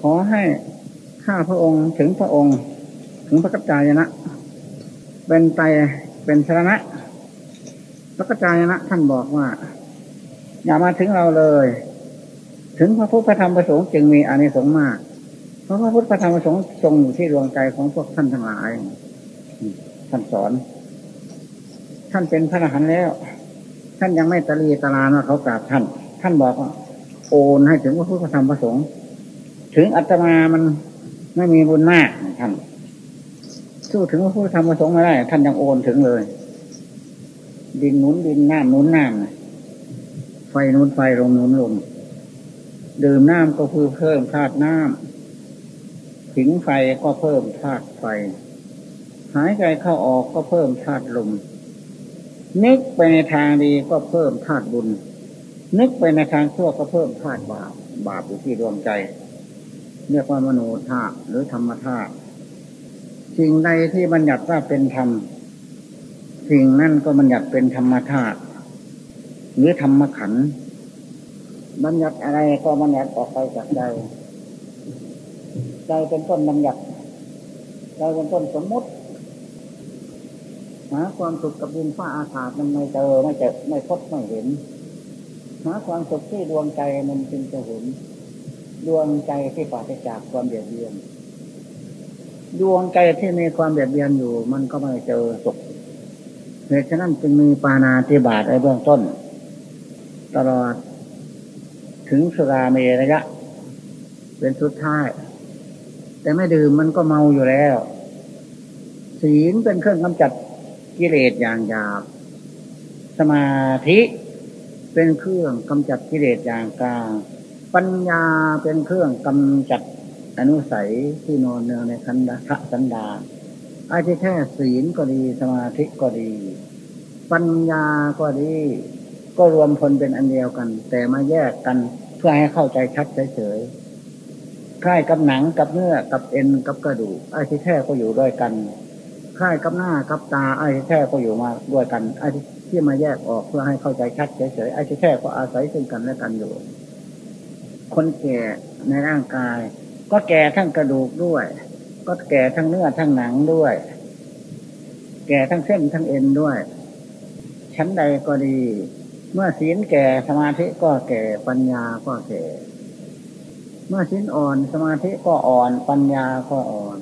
ขอให้ข้าพระองค์ถึงพระองค์ ถึงพระกัจจายนะ เป็นไตเป็นชนะพระกัจจายนะท่านบอกว่า อย่ามาถึงเราเลย ถึงพระพุทธธรรมประสงค์จึงมีอานิสงส์มาก เพราะพระพุทธธรรมประสงค์ทรงอยู่ที่ดวงใจของพวกท่านทั้งหลายท่านสอน ท่านเป็นพระอรหันต์แล้ว ท่านยังไม่ตรีตรานว่าเขากราบท่าน ท่านบอกว่าโอนให้ถึงพระพุทธธรรมประสงค์ ถึงอัตมามันไม่มีบุญมากท่านสู้ถึงพระพุทธธรรมประสงค์ไม่ได้ ท่านยังโอนถึงเลย ดินนุนดินน้ำนุนน้ำไฟนุนไฟลมนุนลมดื่มน้ำก็เพื่อเพิ่มธาตุน้ำผิงไฟก็เพิ่มธาตุไฟ หายใจเข้าออกก็เพิ่มธาตุลมนึกไปในทางดีก็เพิ่มธาตุบุญ นึกไปในทางชั่วก็เพิ่มธาตุบาปบาปอยู่ที่ดวงใจ เรียกว่ามโนธาตุหรือธรรมธาตุสิ่งใดที่บัญญัติว่าเป็นธรรม สิ่งนั่นก็บัญญัติเป็นธรรมธาตุหรือธรรมขันธ์บัญญัติอะไรก็บัญญัติออกไปจากใจใจเป็นต้นบัญญัติใจเป็นต้นสมมติหาความสุขกับดินฟ้าอากาศมันไม่เจอไม่เจอไม่พบไม่เห็นหาความสุขที่ดวงใจมันจึงจะเห็น ดวงใจที่ปราศจากความเบียดเบียน ดวงใจที่มีความเบียดเบียนอยู่ มันก็ไม่เจอสุขเหตุฉะนั้นจึงมีปานาธิบาตในเบื้องต้น ตลอด ถึงสุราเมระยะ เป็นสุดท้าย แต่ไม่ดื่มมันก็เมาอยู่แล้ว ศีลเป็นเครื่องกำจัดกิเลสอย่างหยาบสมาธิเป็นเครื่องกำจัดกิเลสอย่างกลาง ปัญญาเป็นเครื่องกำจัดอนุสัยที่นอนเนืองในคันดะสันดาไอ้ที่แท้ศีลก็ดีสมาธิก็ดี ปัญญาก็ดี ก็รวมพลเป็นอันเดียวกัน แต่มาแยกกันเพื่อให้เข้าใจชัดเฉยๆคล้ายกับหนังกับเนื้อกับเอ็นกับกระดูกไอ้ที่แท้ก็อยู่ด้วยกันคล้ายกับหน้ากับตาไอ้ที่แท้ก็อยู่มาด้วยกันไอ้ที่มาแยกออกเพื่อให้เข้าใจชัดเฉยๆไอ้ที่แท้ก็อาศัยซึ่งกันและกันอยู่ คนแก่ในร่างกาย ก็แก่ทั้งกระดูกด้วย ก็แก่ทั้งเนื้อทั้งหนังด้วย แก่ทั้งเส้นทั้งเอ็นด้วย ชั้นใดก็ดี เมื่อศีลแก่สมาธิก็แก่ปัญญาก็แก่ เมื่อศีลอ่อนสมาธิก็อ่อนปัญญาก็อ่อน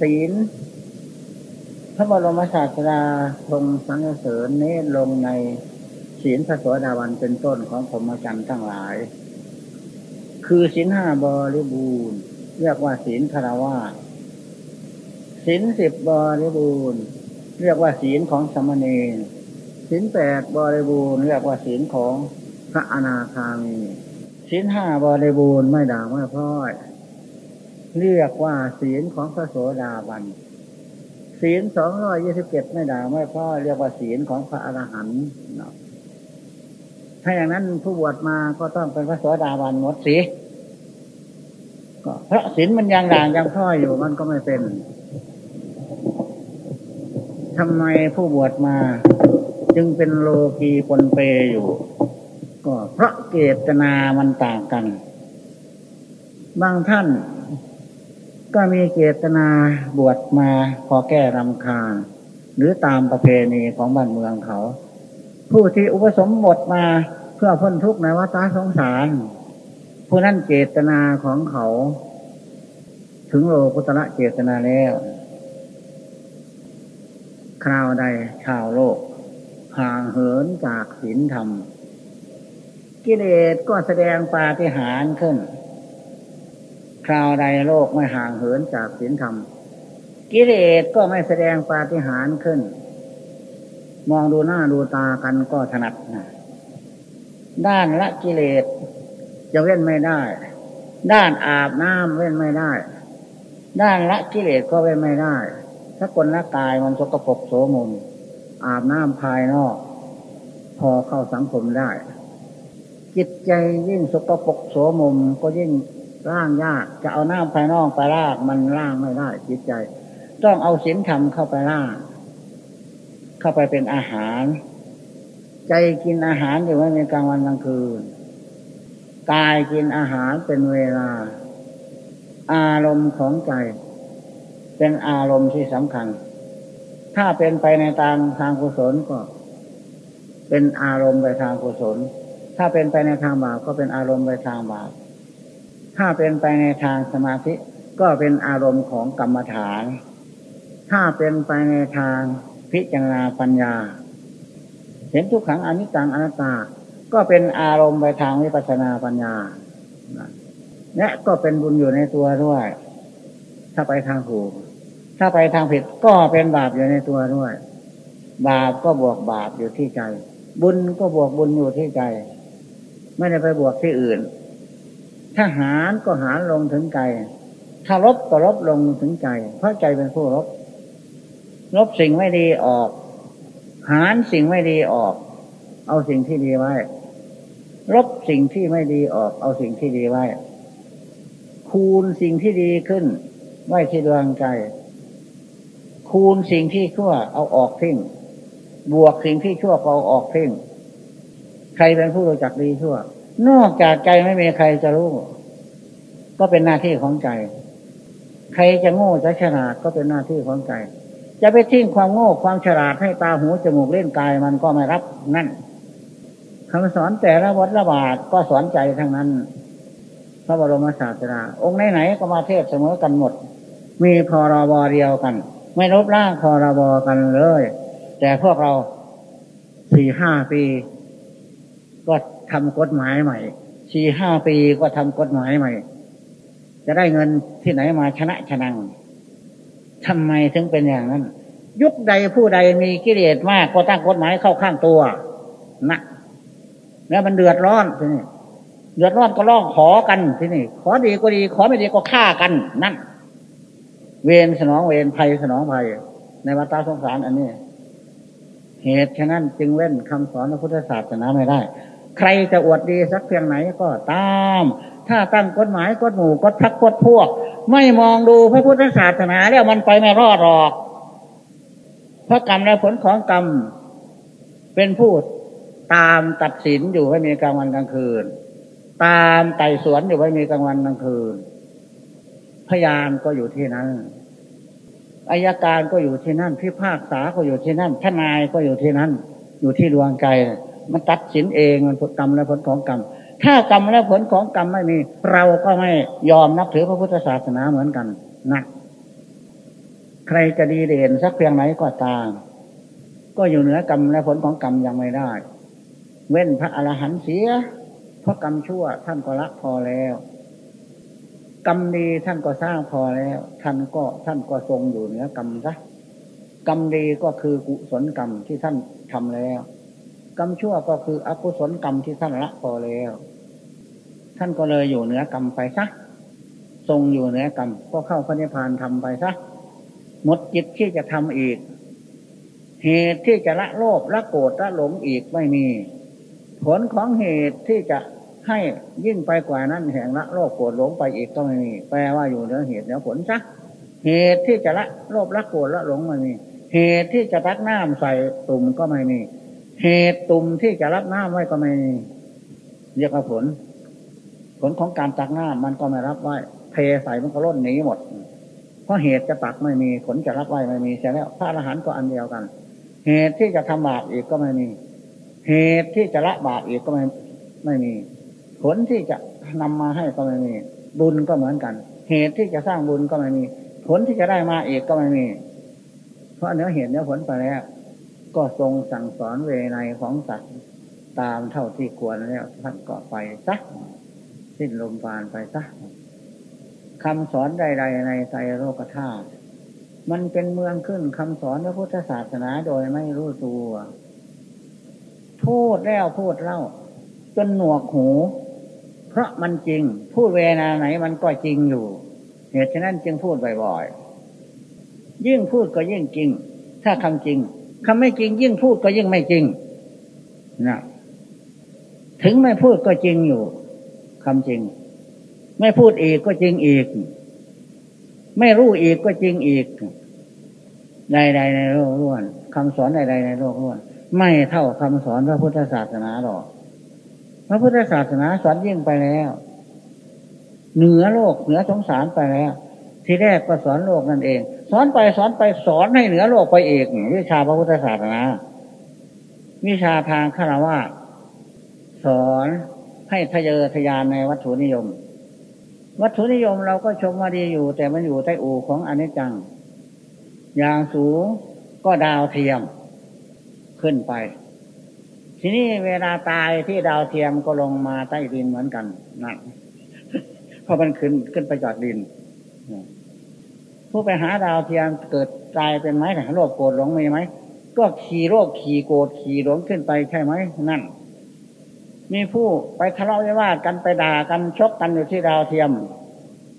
ศีลพระบรมศาสดาทรงสังเสริญเน้นลงในศีลพระสวสดาวันเป็นต้นของผมอาจารย์ทั้งหลาย คือศีลห้าบริบูรณ์ เรียกว่าศีลคารวะศีลสิบบริบูรณ์ เรียกว่าศีลของสมณีศีลแปดบริบูรณ์เรียกว่าศีลของพระอนาคามีศีลห้าบริบูรณ์ไม่ด่างไม่พ้อยเรียกว่าศีลของพระโสดาบันศีลสองร้อยยี่สิบเจ็ดไม่ด่างไม่พ้อยเรียกว่าศีลของพระอรหันต์ ถ้าอย่างนั้นผู้บวชมาก็ต้องเป็นพระโสดาบันหมดสิก็พระศีลมันยังด่างยังพ้อยอยู่มันก็ไม่เป็นทำไมผู้บวชมา จึงเป็นโลกีปนเปอยู่ ก็เพราะเกตนามันต่างกัน บางท่าน ก็มีเกตนาบวชมาพอแก้รำคาญหรือตามประเพณีของบ้านเมืองเขา ผู้ที่อุปสมบทมาเพื่อพ้นทุกข์ในวัฏสงสาร ผู้นั้นเจตนาของเขา ถึงโลกุตระเจตนาแล้ว คราวใดชาวโลก ห่างเหินจากศีลธรรม กิเลสก็แสดงปาฏิหาริย์ขึ้น คราวใดโลกไม่ห่างเหินจากศีลธรรม กิเลสก็ไม่แสดงปาฏิหาริย์ขึ้น มองดูหน้าดูตากันก็ถนัดนะด้านละกิเลสจะเว้นไม่ได้ ด้านอาบน้ำเว้นไม่ได้ ด้านละกิเลสก็เว้นไม่ได้ถ้าคนละกายมันสกปรกโสมมอาบน้ำภายนอก พอเข้าสังคมได้ จิตใจยิ่งสกปรกโสมมก็ยิ่งร่างยากจะเอาน้ำภายนอกไปลากมันร่างไม่ได้จิตใจ ต้องเอาศีลธรรมเข้าไปล่าง เข้าไปเป็นอาหาร ใจกินอาหารอยู่ไม่มีกลางวันกลางคืนกายกินอาหารเป็นเวลา อารมณ์ของใจ เป็นอารมณ์ที่สำคัญ ถ้าเป็นไปในทางทางกุศลก็ เป็นอารมณ์ไปทางกุศล ถ้าเป็นไปในทางบาปก็เป็นอารมณ์ไปทางบาปถ้าเป็นไปในทางสมาธิก็เป็นอารมณ์ของกรรมฐาน ถ้าเป็นไปในทาง พิจารณาปัญญา เห็นทุกขังอนิจจังอนัตตา ก็เป็นอารมณ์ไปทางวิปัสสนาปัญญาและก็เป็นบุญอยู่ในตัวด้วย ถ้าไปทางถูก ถ้าไปทางผิดก็เป็นบาปอยู่ในตัวด้วย บาปก็บวกบาปอยู่ที่ใจ บุญก็บวกบุญอยู่ที่ใจ ไม่ได้ไปบวกที่อื่น ถ้าหารก็หารลงถึงใจ ถ้าลบก็ลบลงถึงใจ เพราะใจเป็นผู้ลบ ลบสิ่งไม่ดีออก หารสิ่งไม่ดีออก เอาสิ่งที่ดีไว้ ลบสิ่งที่ไม่ดีออก เอาสิ่งที่ดีไว้ คูณสิ่งที่ดีขึ้น ไว้ที่ดวงใจ คูณสิ่งที่ชั่วเอาออกทิ้งบวกสิ่งที่ชั่วเอาออกทิ้งใครเป็นผู้รู้จักดีชั่ว นอกจากใจไม่มีใครจะรู้ ก็เป็นหน้าที่ของใจ ใครจะโง่จะฉลาดก็เป็นหน้าที่ของใจ จะไปทิ้งความโง่ความฉลาดให้ตาหูจมูกเล่นกายมันก็ไม่รับนั่นคำสอนแต่ละวัดละบาทก็สอนใจทั้งนั้น พระบรมศาสดาองค์ไหนๆก็มาเทศเสมอกันหมด มีพรบเดียวกัน ไม่ลบล้างพรบกันเลย แต่พวกเราสี่ห้าปี ก็ทำกฎหมายใหม่สี่ห้าปีก็ทำกฎหมายใหม่ จะได้เงินที่ไหนมาชนะชนัง ทำไมถึงเป็นอย่างนั้น ยุคใดผู้ใดมีกิเลสมากก็ตั้งกฎหมายเข้าข้างตัวนะแล้วมันเดือดร้อนทีนี้เดือดร้อนก็ร้องขอกันที่นี่ขอดีก็ดี ขอไม่ดีก็ฆ่ากัน นั่น เวรสนองเวรภัยสนองภัย ในวัฏสงสารอันนี้ เหตุฉะนั้นจึงเว้นคำสอนพระพุทธศาสนาไม่ได้ ใครจะอวดดีสักเพียงไหนก็ตาม ถ้าตั้งกฎหมายกฎหมู่กฎพักกฎพวก ไม่มองดูพระพุทธศาสนาแล้วมันไปไม่รอดหรอกเพราะกรรมและผลของกรรมเป็นผู้ตามตัดสินอยู่ให้มีกลางวันกลางคืน ตามไต่สวนอยู่ไว้มีกลางวันกลางคืน พยานก็อยู่ที่นั้นอายการก็อยู่ที่นั่นพิพากษาก็อยู่ที่นั่นทนายก็อยู่ที่นั่น อยู่ที่ดวงใจ มันตัดสินเองมันผลกรรมและผลของกรรม ถ้ากรรมและผลของกรรมไม่มี เราก็ไม่ยอมนับถือพระพุทธศาสนาเหมือนกันนะใครจะดีเด่นสักเพียงไหนก็ตาม ก็อยู่เหนือกรรมและผลของกรรมยังไม่ได้ เว้นพระอรหันต์เสีย เพราะกรรมชั่วท่านก็ละพอแล้ว กรรมดีท่านก็สร้างพอแล้ว ท่านก็ท่านก็ทรงอยู่เหนือกรรมซะกรรมดีก็คือกุศลกรรมที่ท่านทำแล้ว กรรมชั่วก็คืออกุศลกรรมที่ท่านละพอแล้ว ท่านก็เลยอยู่เหนือกรรมไปซะทรงอยู่เหนือกรรมก็เข้าพระนิพพานทำไปซะหมดจิตที่จะทำอีก เหตุที่จะละโลภละโกรธละหลงอีกไม่มี ผลของเหตุที่จะให้ยิ่งไปกว่านั้นแห่งละโลภโกรธหลงไปอีกก็ไม่มีแปลว่าอยู่เหนือเหตุเหนือผลซะเหตุที่จะละโลภละโกรธละหลงไม่มี เหตุที่จะตักน้ำใส่ตุ่มก็ไม่มี เหตุตุ่มที่จะรับน้ำไว้ก็ไม่มีเรียกว่าผล ผลของการตักน้ำมันก็ไม่รับไว้เทใส่มันก็ล้นหนีหมด เพราะเหตุจะตักไม่มีผลจะรับไว้ไม่มีใช่แล้วพระอรหันต์ก็อันเดียวกัน เหตุที่จะทำบาปอีกก็ไม่มี เหตุที่จะละบาปอีกก็ไม่ไม่มี ผลที่จะนำมาให้ก็ไม่มี บุญก็เหมือนกัน เหตุที่จะสร้างบุญก็ไม่มี ผลที่จะได้มาเอกก็ไม่มี เพราะเนื้อเหตุเนื้อผลไปแล้ว ก็ทรงสั่งสอนเวไนของสัตว์ตามเท่าที่ควรแล้วท่านก็ไปซักสิ้นลมปานไปซักคำสอนใด ๆ ในใจโลกธาตุมันเป็นเมืองขึ้นคำสอนพระพุทธศาสนาโดยไม่รู้ตัว พูดแล้วพูดเล่า จนหนวกหู เพราะมันจริง พูดเวนาไหนมันก็จริงอยู่ เหตุฉะนั้นจึงพูดบ่อยๆ ยิ่งพูดก็ยิ่งจริง ถ้าคำจริง คำไม่จริงยิ่งพูดก็ยิ่งไม่จริงนะถึงไม่พูดก็จริงอยู่คำจริง ไม่พูดอีกก็จริงอีก ไม่รู้อีกก็จริงอีกใดๆในโลกล้วนคำสอนใดๆในโลกล้วนไม่เท่าคำสอนพระพุทธศาสนาหรอก พระพุทธศาสนาสอนยิ่งไปแล้ว เหนือโลกเหนือสงสารไปแล้ว ทีแรกก็สอนโลกนั่นเอง อนไปสอนไปสอนให้เหนือโลกไปเอกวิชาพระพุทธศาสนา วิชาทางฆราวาสสอนให้ทะเยอทะยานในวัตถุนิยม วัตถุนิยมเราก็ชมว่าดีอยู่ แต่มันอยู่ใต้อู่ของอนิจจัง อย่างสูงก็ดาวเทียมขึ้นไป ทีนี้เวลาตายที่ดาวเทียมก็ลงมาใต้ดินเหมือนกันนั่นเพราะมันขึ้นขึ้นไปจอดดิน ผู้ไปหาดาวเทียมเกิดตายเป็นไหมโรคโกรธหลงมีไหมก็ขี่โรคขี่โกรธขี่หลงขึ้นไปใช่ไหมนั่น มีผู้ไปทะเลาะวิวาทกันไปด่ากันชกกันอยู่ที่ดาวเทียม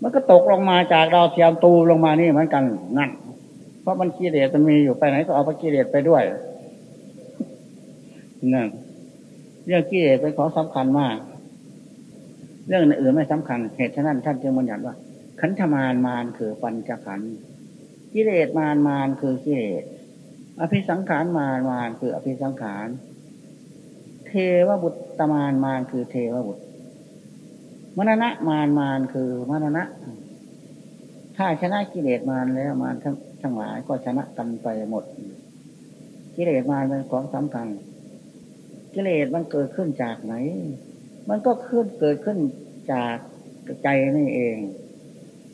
มันก็ตกลงมาจากดาวเทียมตูลงมานี่เหมือนกันนั่น เพราะมันกิเลสมันมีอยู่ไปไหนก็เอาพระกิเลสไปด้วยนั่นเรื่องกิเลสเป็นของสำคัญมาก เรื่องอื่นไม่สำคัญเหตุฉะนั้นท่านจึงบัญญัติว่า ขันธมารมารคือปัญจขันธ์กิเลสมารมารคือกิเลสอภิสังขารมารมารคืออภิสังขารเทวบุตรตมารมารคือเทวบุตรมรณะมารมารคือมรณะ ถ้าชนะกิเลสมารแล้วมารทั้งทั้งหลายก็ชนะกันไปหมด กิเลสมารเป็นของสำคัญกิเลสมันเกิดขึ้นจากไหน มันก็ขึ้นเกิดขึ้นจากใจนี่เอง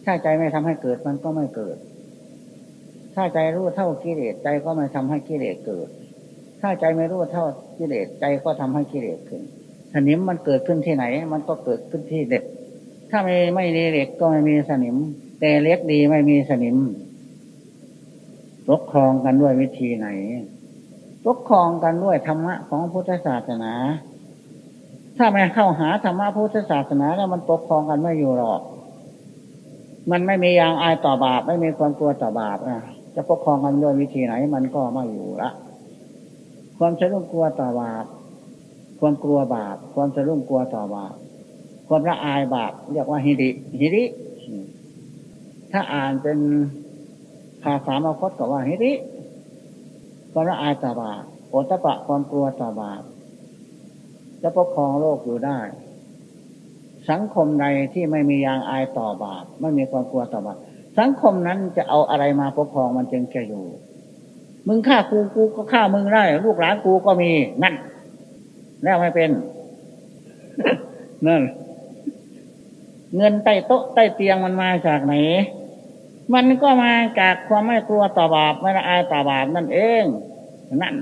ถ้าใจไม่ทำให้เกิดมันก็ไม่เกิด ถ้าใจรู้เท่ากิเลสใจก็ไม่ทำให้กิเลสเกิด ถ้าใจไม่รู้เท่ากิเลสใจก็ทำให้กิเลสขึ้นสนิมมันเกิดขึ้นที่ไหน มันก็เกิดขึ้นที่เด็ก ถ้าไม่ไม่มีเหล็กก็ไม่มีสนิม แต่เล็กดีไม่มีสนิมปกครองกันด้วยวิธีไหนปกครองกันด้วยธรรมะของพุทธศาสนา ถ้าไม่เข้าหาธรรมะพุทธศาสนาแล้วมันปกครองกันไม่อยู่หรอก มันไม่มียางอายต่อบาป ไม่มีความกลัวต่อบาปนะจะปกครองกันด้วยวิธีไหน มันก็ไม่อยู่ละความสะดุ้งกลัวต่อบาปความกลัวบาปความสะดุ้งกลัวต่อบาปความละอายบาปเรียกว่าฮิริฮิริถ้าอ่านเป็นภาษามาคตก็ว่าฮิริความละอายต่อบาปโอตปะความกลัวต่อบาปจะปกครองโลกอยู่ได้ สังคมใดที่ไม่มียางอายต่อบาปไม่มีความกลัวต่อบาปสังคมนั้นจะเอาอะไรมาปกครองมันจึงจะอยู่ มึงฆ่ากูกูก็ฆ่ามึงได้ ลูกหลานกูก็มีนั่นแล้วไม่เป็น นั่น เงินใต้โต๊ะใต้เตียงมันมาจากไหน มันก็มาจากความไม่กลัวต่อบาปไม่ละอายต่อบาปนั่นเอง นั่น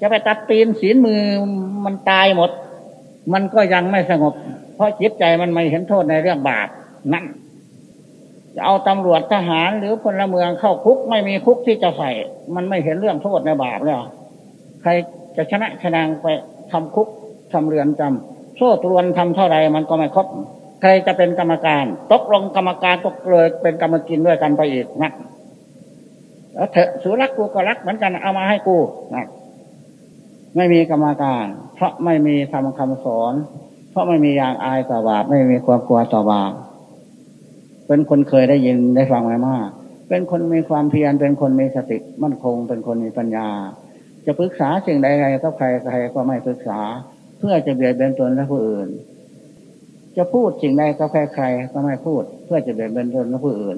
จะไปตัดตีนศีลมือมันตายหมด มันก็ยังไม่สงบ เพราะจิตใจมันไม่เห็นโทษในเรื่องบาปนั่นจะเอาตำรวจทหารหรือพลเมืองเข้าคุกไม่มีคุกที่จะใส่ มันไม่เห็นเรื่องโทษในบาปแล้วใครจะชนะชนะไปทำคุกทำเรือนจำโซ่ตรวนทำเท่าไรมันก็ไม่ครบใครจะเป็นกรรมการ ตกลงกรรมการก็เลยเป็นกรรมกินด้วยกันไปอีกนะแล้วเถอะสุรักกูก็รักเหมือนกันเอามาให้กูนะไม่มีกรรมการ เพราะไม่มีทำคำสอน เพราะไม่มียางอายต่อบาปไม่มีความกลัวต่อบาปเป็นคนเคยได้ยินได้ฟังมามาก เป็นคนมีความเพียรเป็นคนมีสติมั่นคง เป็นคนมีปัญญา จะปรึกษาสิ่งใดใครก็ใครใครก็ไม่ปรึกษา เพื่อจะเบียดเบียนตนและผู้อื่น จะพูดสิ่งใดก็ใครใครก็ไม่พูด เพื่อจะเบียดเบียนตนและผู้อื่น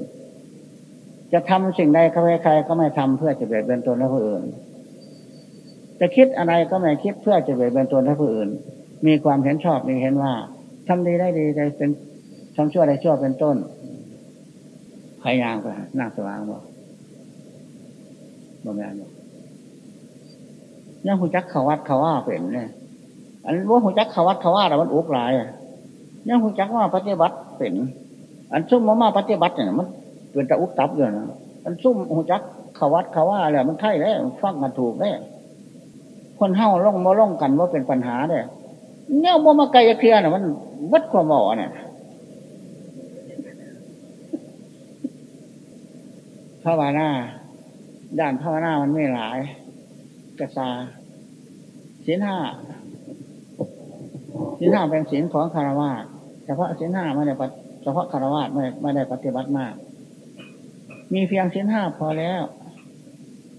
จะทำสิ่งใดก็ใครใครก็ไม่ทำเพื่อจะเบียดเบียนตนและผู้อื่น จะคิดอะไรก็ไม่คิดเพื่อจะเบียดเบียนตนและผู้อื่น มีความเห็นชอบมีเห็นว่าทำดีได้ดีได้เป็นทำชั่วได้ชั่วเป็นต้นพยายามไปนั่งสว่างบ่บ่แม่นบ่ยังหูจักเขาวัดเขาว่าเป็นเนี่ยอันว่าหูจักเขาวัดเขาว่าแต่มันอุกหลายยังหูจักว่าปฏิบัติเป็น อันซุ่มมามาปฏิบัติเนี่ยมันเป็นตะอุกตับอยู่นะอันซุ่มหูจักเขาวัดเขาว่าอะไรมันไข่แล้วฟังกันถูกแล้วคนเฮ้าล่องมาล่องกันว่าเป็นปัญหาเนี่ย เนี่ยบ่มาไกลเคลียร์น่ะ มันวัดความหมอเนี่ยภาวนาด้านภาวนามันไม่หลาย กระซาศีลห้าศีลห้าเป็นศีลของคารวะเฉพาะศีลห้าไม่ได้เฉพาะคารวะไม่ไม่ได้ปฏิบัติมาก มีเพียงศีลห้าพอแล้ว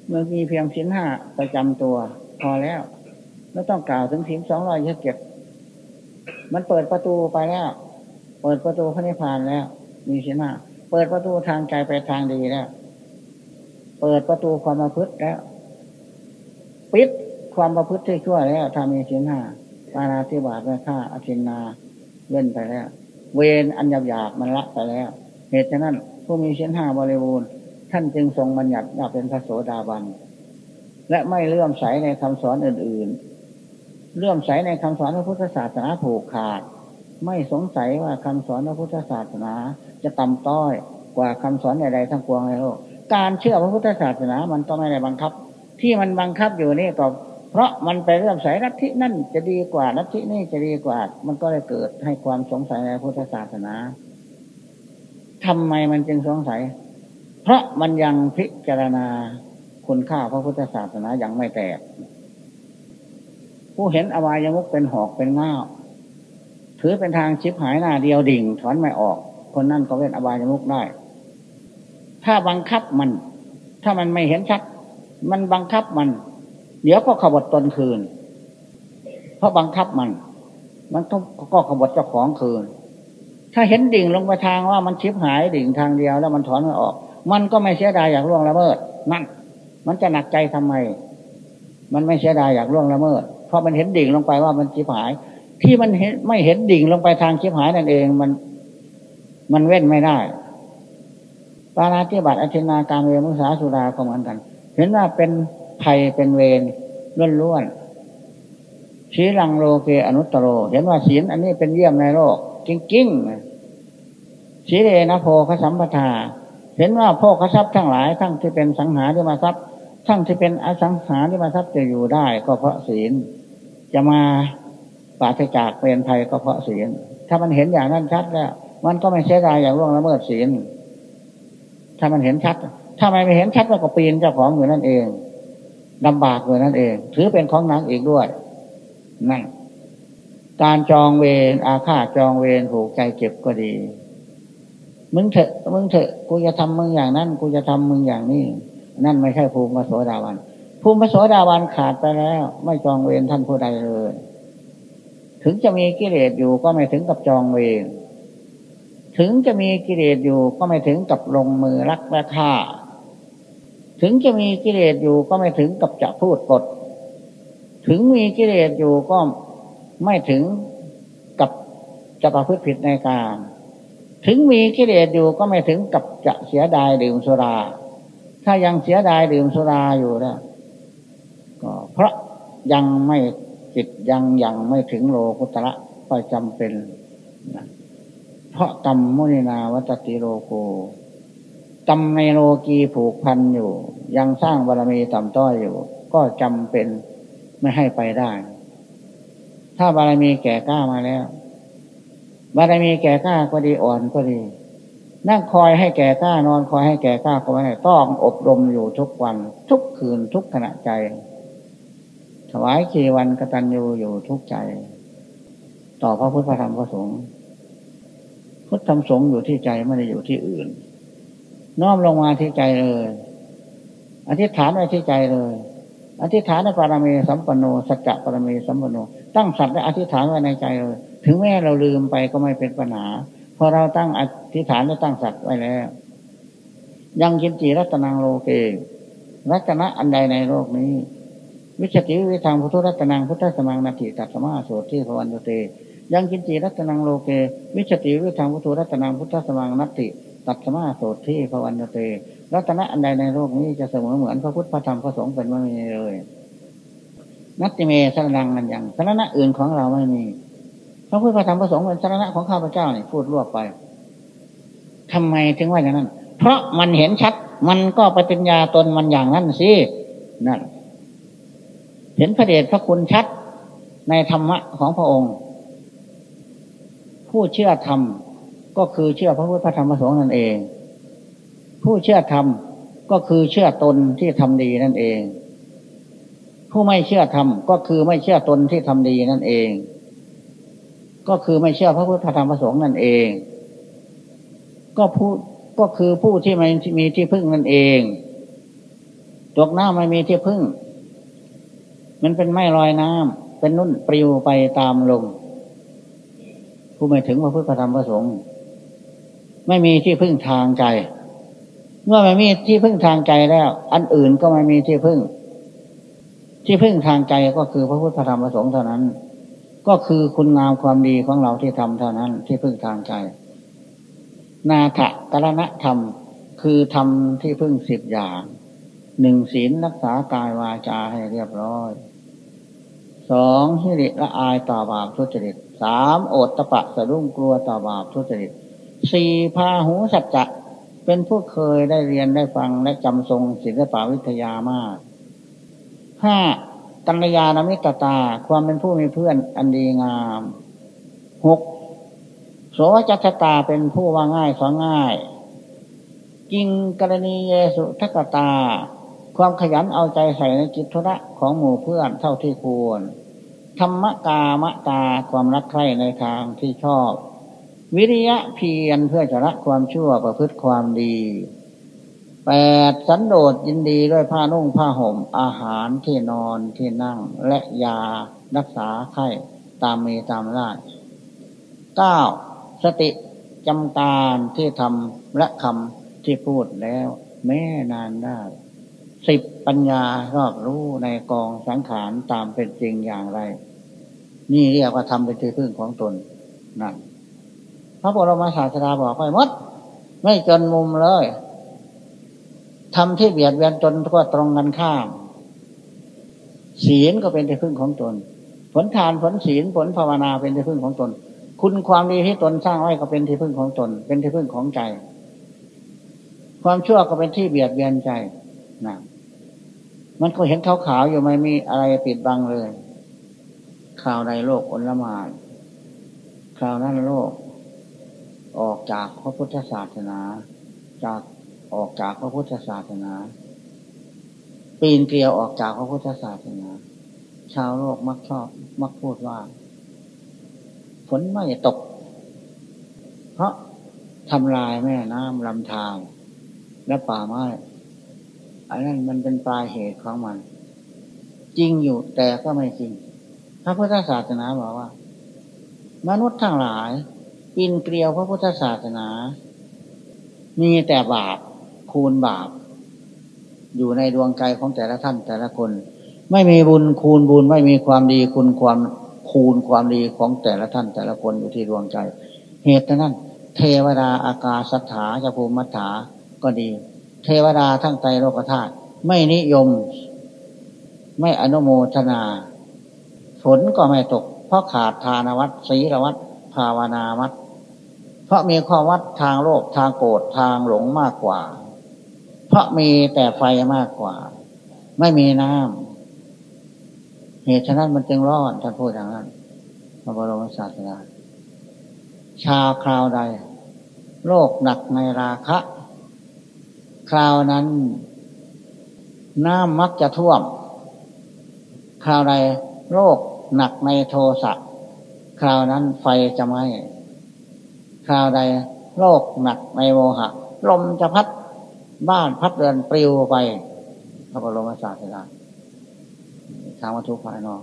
เมื่อมีเพียงศีลห้าประจำตัว พอแล้ว ไม่ต้องกล่าวถึงศีลสองร้อยยี่สิบเจ็ด มันเปิดประตูไปแล้ว เปิดประตูพระนิพพานแล้ว มีศีลห้าเปิดประตูทางใจไปทางดีแล้ว เปิดประตูความประพฤติแล้ว ปิดความประพฤติที่ชั่วแล้วทามีศีลห้าปาราธิบาตไม่ฆ่าอธินนาเล่นไปแล้ว เวรอันหยาบหยาบมันละไปแล้ว เหตุฉะนั้น ผู้มีศีลห้าบริบูรณ์ท่านจึงทรงบัญญัติว่าเป็นพระโสดาบัน และไม่เลื่อมใสในคำสอนอื่น ๆ เลื่อมใสในคำสอนพระพุทธศาสนาผูกขาด ไม่สงสัยว่าคำสอนพระพุทธศาสนา จะต่ำต้อยกว่าคำสอนใดๆทั้งปวงในโลกการเชื่อพระพุทธศาสนามันก็ไม่ได้บังคับ ที่มันบังคับอยู่นี่ก็เพราะมันไปเรื่อมใสลัทธินั่นจะดีกว่าลัทธินี่จะดีกว่า มันก็เลยเกิดให้ความสงสัยในพุทธศาสนาทำไมมันจึงสงสัย เพราะมันยังพิจารณาคุณค่าพระพุทธศาสนายังไม่แตก ผู้เห็นอวายมุกเป็นหอกเป็นง่าถือเป็นทางชิบหายหน้าเดียวดิ่งถอนไม่ออก คนนั่นก็เป็นอบายมุกได้ ถ้าบังคับมัน ถ้ามันไม่เห็นชัด มันบังคับมัน เดี๋ยวก็ขบฏตนคืน เพราะบังคับมัน มันต้องก็ขบฏเจ้าของคืน ถ้าเห็นดิ่งลงไปทางว่ามันชิบหายดิ่งทางเดียวแล้วมันถอนไม่ออก มันก็ไม่เสียดายอยากล่วงละเมิด นั่น มันจะหนักใจทำไม มันไม่เสียดายอยากล่วงละเมิด ราะมันเห็นดิ่งลงไปว่ามันชิบหาย ที่มันเห็นไม่เห็นดิ่งลงไปทางชิบหายนั่นเองมัน มันเว้นไม่ได้ปาราธิบัติอธินาการเวมุสาสุราก็เหมือนกัน เห็นว่าเป็นภัยเป็นเวรล้วนๆชีรังโลเกอนุตตโร เห็นว่าศีลอันนี้เป็นเยี่ยมในโลกจริงๆสีเรนะโพคสัมปทา เห็นว่าพวกทรัพย์ทั้งหลายทั้งที่เป็นสังหาริมทรัพย์ทั้งที่เป็นอสังหาริมทรัพย์จะอยู่ได้ ก็เพราะศีล จะมาปราศจากเป็นภัยก็เพราะศีล ถ้ามันเห็นอย่างนั้นชัดแล้ว มันก็ไม่เสียดายอย่างร่วงละเมิดศีล ถ้ามันเห็นชัด ถ้าไม่เห็นชัดมันก็ปีนเจ้าของอยู่นั่นเองลำบากเลยนั่นเอง ถือเป็นของนักอีกด้วย นั่น การจองเวรอาฆาตจองเวรผูกใจเจ็บก็ดี มึงเถอะ มึงเถอะ กูจะทำมึงอย่างนั้น กูจะทำมึงอย่างนี้ นั่นไม่ใช่ภูมิโสดาวัน ภูมิโสดาวันขาดไปแล้ว ไม่จองเวรท่านผู้ใดเลย ถึงจะมีกิเลสอยู่ก็ไม่ถึงกับจองเวรถึงจะมีกิเลสอยู่ก็ไม่ถึงกับลงมือรักและฆ่า ถึงจะมีกิเลสอยู่ก็ไม่ถึงกับจะพูดกด ถึงมีกิเลสอยู่ก็ไม่ถึงกับจะประพฤติผิดในการ ถึงมีกิเลสอยู่ก็ไม่ถึงกับจะเสียดายดื่มสุรา ถ้ายังเสียดายดื่มสุราอยู่นะ ก็เพราะยังไม่จิตยังยังไม่ถึงโลกุตระก็จำเป็นเพราะกรรมมุนินาวัตติโลโกกรรมในโลกีผูกพันอยู่ ยังสร้างบารมีต่ำต้อยอยู่ ก็จำเป็นไม่ให้ไปได้ ถ้าบารมีแก่กล้ามาแล้ว บารมีแก่กล้าก็ดีอ่อนก็ดี นั่งคอยให้แก่กล้านอนคอยให้แก่กล้าก็ไม่ได้ต้องอบรมอยู่ทุกวัน ทุกคืนทุกขณะใจ วายชีวันกตัญญูอยู่ทุกใจ ต่อพระพุทธธรรมพระสงฆ์พุทธธรรมสงฆ์อยู่ที่ใจไม่ได้อยู่ที่อื่น น้อมลงมาที่ใจเลย อธิษฐานไว้ที่ใจเลย อธิษฐานในปรมีสัมปันโนสัจจะปรมีสัมปันโน ตั้งสัตว์และอธิษฐานไว้ในใจเลย ถึงแม้เราลืมไปก็ไม่เป็นปัญหาพอเราตั้งอธิษฐานและตั้งสัตว์ไว้แล้ว ยังกินจีรัตนังโลเกรัตนะอันใดในโลกนี้ วิชติวิธางพุทธรัตนังพุทธสมังนาทีตัสมาโสที่พวันเตยังกินจีรัตนังโลเก วิชติวิธางพุทธรัตนังพุทธสมังนาติตัสมาโสดที่พวันเตรัตนะอันใดในโลกนี้จะเสมอเหมือนพระพุทธพระธรรมพระสงฆ์เป็นไม่มีเลยนัตติเมสรนังมันยังสรณะอื่นของเราไม่มีพระพุทธพระธรรมพระสงฆ์เป็นสรณะของข้าพเจ้านี่พูดรวบไปทำไมถึงว่าอย่างนั้น เพราะมันเห็นชัด มันก็ปฏิญญาตนมันอย่างนั้นสินั่น เห็นพระเดชพระคุณชัดในธรรมะของพระองค์ ผู้เชื่อธรรมก็คือเชื่อพระพุทธธรรมพระสงฆ์นั่นเอง ผู้เชื่อธรรมก็คือเชื่อตนที่ทำดีนั่นเอง ผู้ไม่เชื่อธรรมก็คือไม่เชื่อตนที่ทำดีนั่นเอง ก็คือไม่เชื่อพระพุทธธรรมพระสงฆ์นั่นเอง ก็ผู้ก็คือผู้ที่ไม่มีที่พึ่งนั่นเองตกหน้ำไม่มีที่พึ่ง มันเป็นไม้ลอยน้ำเป็นนุ่นปลิวไปตามลมผู้ไม่ถึงพระพุทธธรรมพระสงฆ์ไม่มีที่พึ่งทางใจ เมื่อไม่มีที่พึ่งทางใจแล้ว อันอื่นก็ไม่มีที่พึ่ง ที่พึ่งทางใจก็คือพระพุทธธรรมพระสงฆ์เท่านั้น ก็คือคุณงามความดีของเราที่ทำเท่านั้น ที่พึ่งทางใจ นาถกรณธรรมคือทำที่พึ่งสิบอย่างหนึ่งศีลรักษากายวาจาให้เรียบร้อย สองฮิริละอายต่อบาปทุจริตสามโอตตะปะสะดุ้งกลัวต่อบาปทุจริตสี่พาหูสัจจะเป็นผู้เคยได้เรียนได้ฟังและจำทรงศิลปวิทยามากห้ากัญญาณมิตตา ความเป็นผู้มีเพื่อนอันดีงามหกโสวจัตตาเป็นผู้ว่าง่ายสอนง่าย กิงกรณีเยสุทักตา ความขยันเอาใจใส่ในกิจธุระของหมู่เพื่อนเท่าที่ควร ธรรมกามตาความรักใคร่ในทางที่ชอบ วิริยะเพียรเพื่อจะละความชั่วประพฤติความดีแปดสันโดษยินดีด้วยผ้านุ่งผ้าห่มอาหารที่นอนที่นั่งและยารักษาไข้ตามมีตามได้เก้าสติจำการที่ทำและคำที่พูดแล้ว แม่นานได้ สิบปัญญารอบรู้ในกองสังขารตามเป็นจริงอย่างไร นี่เรียกว่าทำเป็นที่พึ่งของตนนั่นพระบรมศาสดาบอกไปมด ไม่จนมุมเลยทำที่เบียดเบียนตนก็ตรงกันข้าม ศีลก็เป็นที่พึ่งของตน ผลทานผลศีลผลภาวนาเป็นที่พึ่งของตน คุณความดีที่ตนสร้างไว้ก็เป็นที่พึ่งของตน เป็นที่พึ่งของใจ ความชั่วก็เป็นที่เบียดเบียนใจนะ มันก็เห็นขาวๆอยู่ไม่มีอะไรปิดบังเลยข่าวในโลกอนละมานข่าวนั้นโลก ออกจากพระพุทธศาสนา จากออกจากพระพุทธศาสนา ปีนเกลียวออกจากพระพุทธศาสนา ชาวโลกมักชอบมักพูดว่าฝนไม่ตก เพราะทำลายแม่น้ำลำธารและป่าไม้ อันนั้นมันเป็นปลายเหตุของมัน จริงอยู่แต่ก็ไม่จริง พระพุทธศาสนาบอกว่า มนุษย์ทั้งหลายปีนเกลียวพระพุทธศาสนา มีแต่บาปคูณบาป อยู่ในดวงใจของแต่ละท่านแต่ละคน ไม่มีบุญคูณบุญไม่มีความดีคูณความคูณความดีของแต่ละท่านแต่ละคนอยู่ที่ดวงใจ เหตุนั้น เทวดาอากาศสัทธาจะภูมิมัฐาก็ดี เทวดาทั้งใจโลกธาตุไม่นิยม ไม่อนุโมทนา ฝนก็ไม่ตก เพราะขาดทานวัดศีลวัดภาวนาวัดเพราะมีข้อวัดทางโลกทางโกรธทางหลงมากกว่า เพราะมีแต่ไฟมากกว่า ไม่มีน้ำเหตุฉะนั้นมันจึงรอนท่านพูดอย่างนั้นพระบรมศาสดาชาคราวใดโรคหนักในราคะ คราวนั้น น้ำมักจะท่วม คราวใดโรคหนักในโทสะคราวนั้นไฟจะไหม้คราวใดโรคหนักในโมหะ ลมจะพัดบ้านพัดเรือนปลิวไปพระบรมศาสดาทางวัตถุภายนอก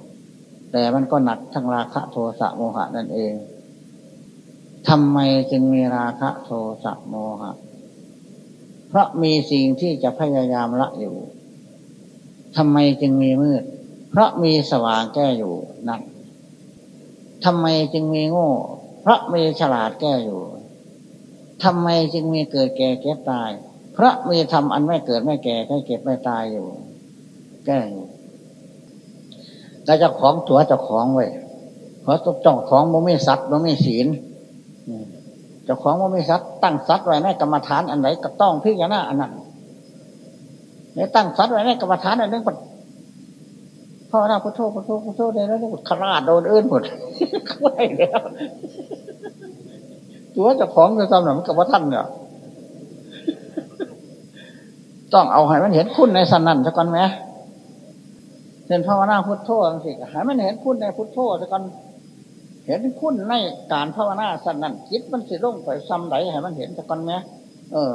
แต่มันก็หนักทั้งราคะโทสะโมหะนั่นเองทำไมจึงมีราคะโทสะโมหะ เพราะมีสิ่งที่จะพยายามละอยู่ทำไมจึงมีมืด เพราะมีสว่างแก้อยู่นั่นทำไมจึงมีโง่ เพราะมีฉลาดแก้อยู่ทำไมจึงมีเกิดแก่เก็บตาย เพราะมีธรรมอันไม่เกิดไม่แก่ไม่เก็บไม่ตายอยู่ แก้อยู่แล้วเจ้าของตัวเจ้าของไว้เพราะเจ้าของมันไม่สัตว์มันไม่ศีลเจ้าของมันไม่สัตว ตั้งสัตว์ไว้ในกรรมฐานอันไหนก็ต้องพิจารณาอันนั้นเนี่ยตั้งสัตว์ไว้ในกรรมฐานอันนึงปัดพ่อหน้าพุทโธพุทโธพุทโธได้แล้วขราดโดนเอื้อนหมดไม่แล้วตัวจ้าของจะทำหนังกับว่าท่านเนี่ยต้องเอาให้มันเห็นคุณในสันนั่นสักก่อนไหมเช่นภาวนาพุทโธสิให้มันเห็นคุณในพุทโธสักก่อน เห็นคุณในการภาวนาสันนั่นคิดมันสิลงไปซ้ำไหลให้มันเห็นสักก่อนไหมเออ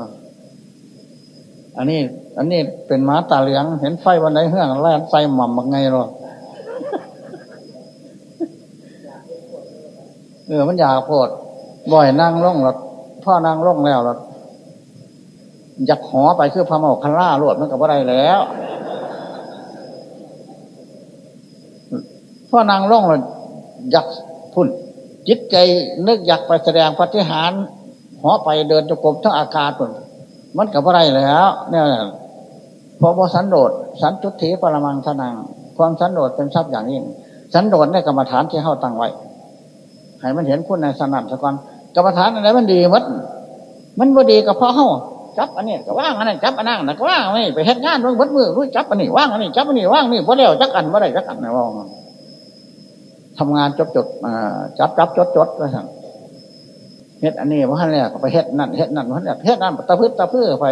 อันนี้ อันนี้เป็นม้าตาเหลือง เห็นไฟวันไหนเฮื่องแล่นไฟหม่ำมังไงหรอเออมันอยากโพดบ่อยนั่งล่องหรถพ่อนั่งล่องแล้วหรถอยากหอไปคือพระโมกขล่าลวดมันกับอะไรแล้วพ่อนางล่องเลยอยาก พุ่นจิตใจนึกอยากไปแสดงปฏิหารหอไปเดินจงกรมทั้งอากาศพุ่นมันกับอะไรแล้วเนี่ยพอบสันโดษสันจุถีปรมังทนัง ความสันโดษเป็นทรัพย์อย่างยิ่งสันโดษในกรรมฐานที่เข้าตั้งไว้ให้มันเห็นคุณในสนับสกอนกรรมฐานอะไรมันดีมัดมันบ่ดีกับพ่อเข้าจับอันนี้ก็ว่างอันนั้นจับอันนั้นก็ว่างนี่ไปเฮ็ดงานร่วงวัดมือรู้จับอันนี้ว่างอันนี้จับอันนี้ว่างนี่พอแล้วจักอันบ่าได้จักอันนะว่า ทำงานจดจดจับจับจดจดไปสั่งเฮ็ดอันนี้ว่าเนี่ยก็ไปเฮ็ดนั่นเฮ็ดนั่นว่าเฮ็ดนั่นตะพื้นตะพื้นไป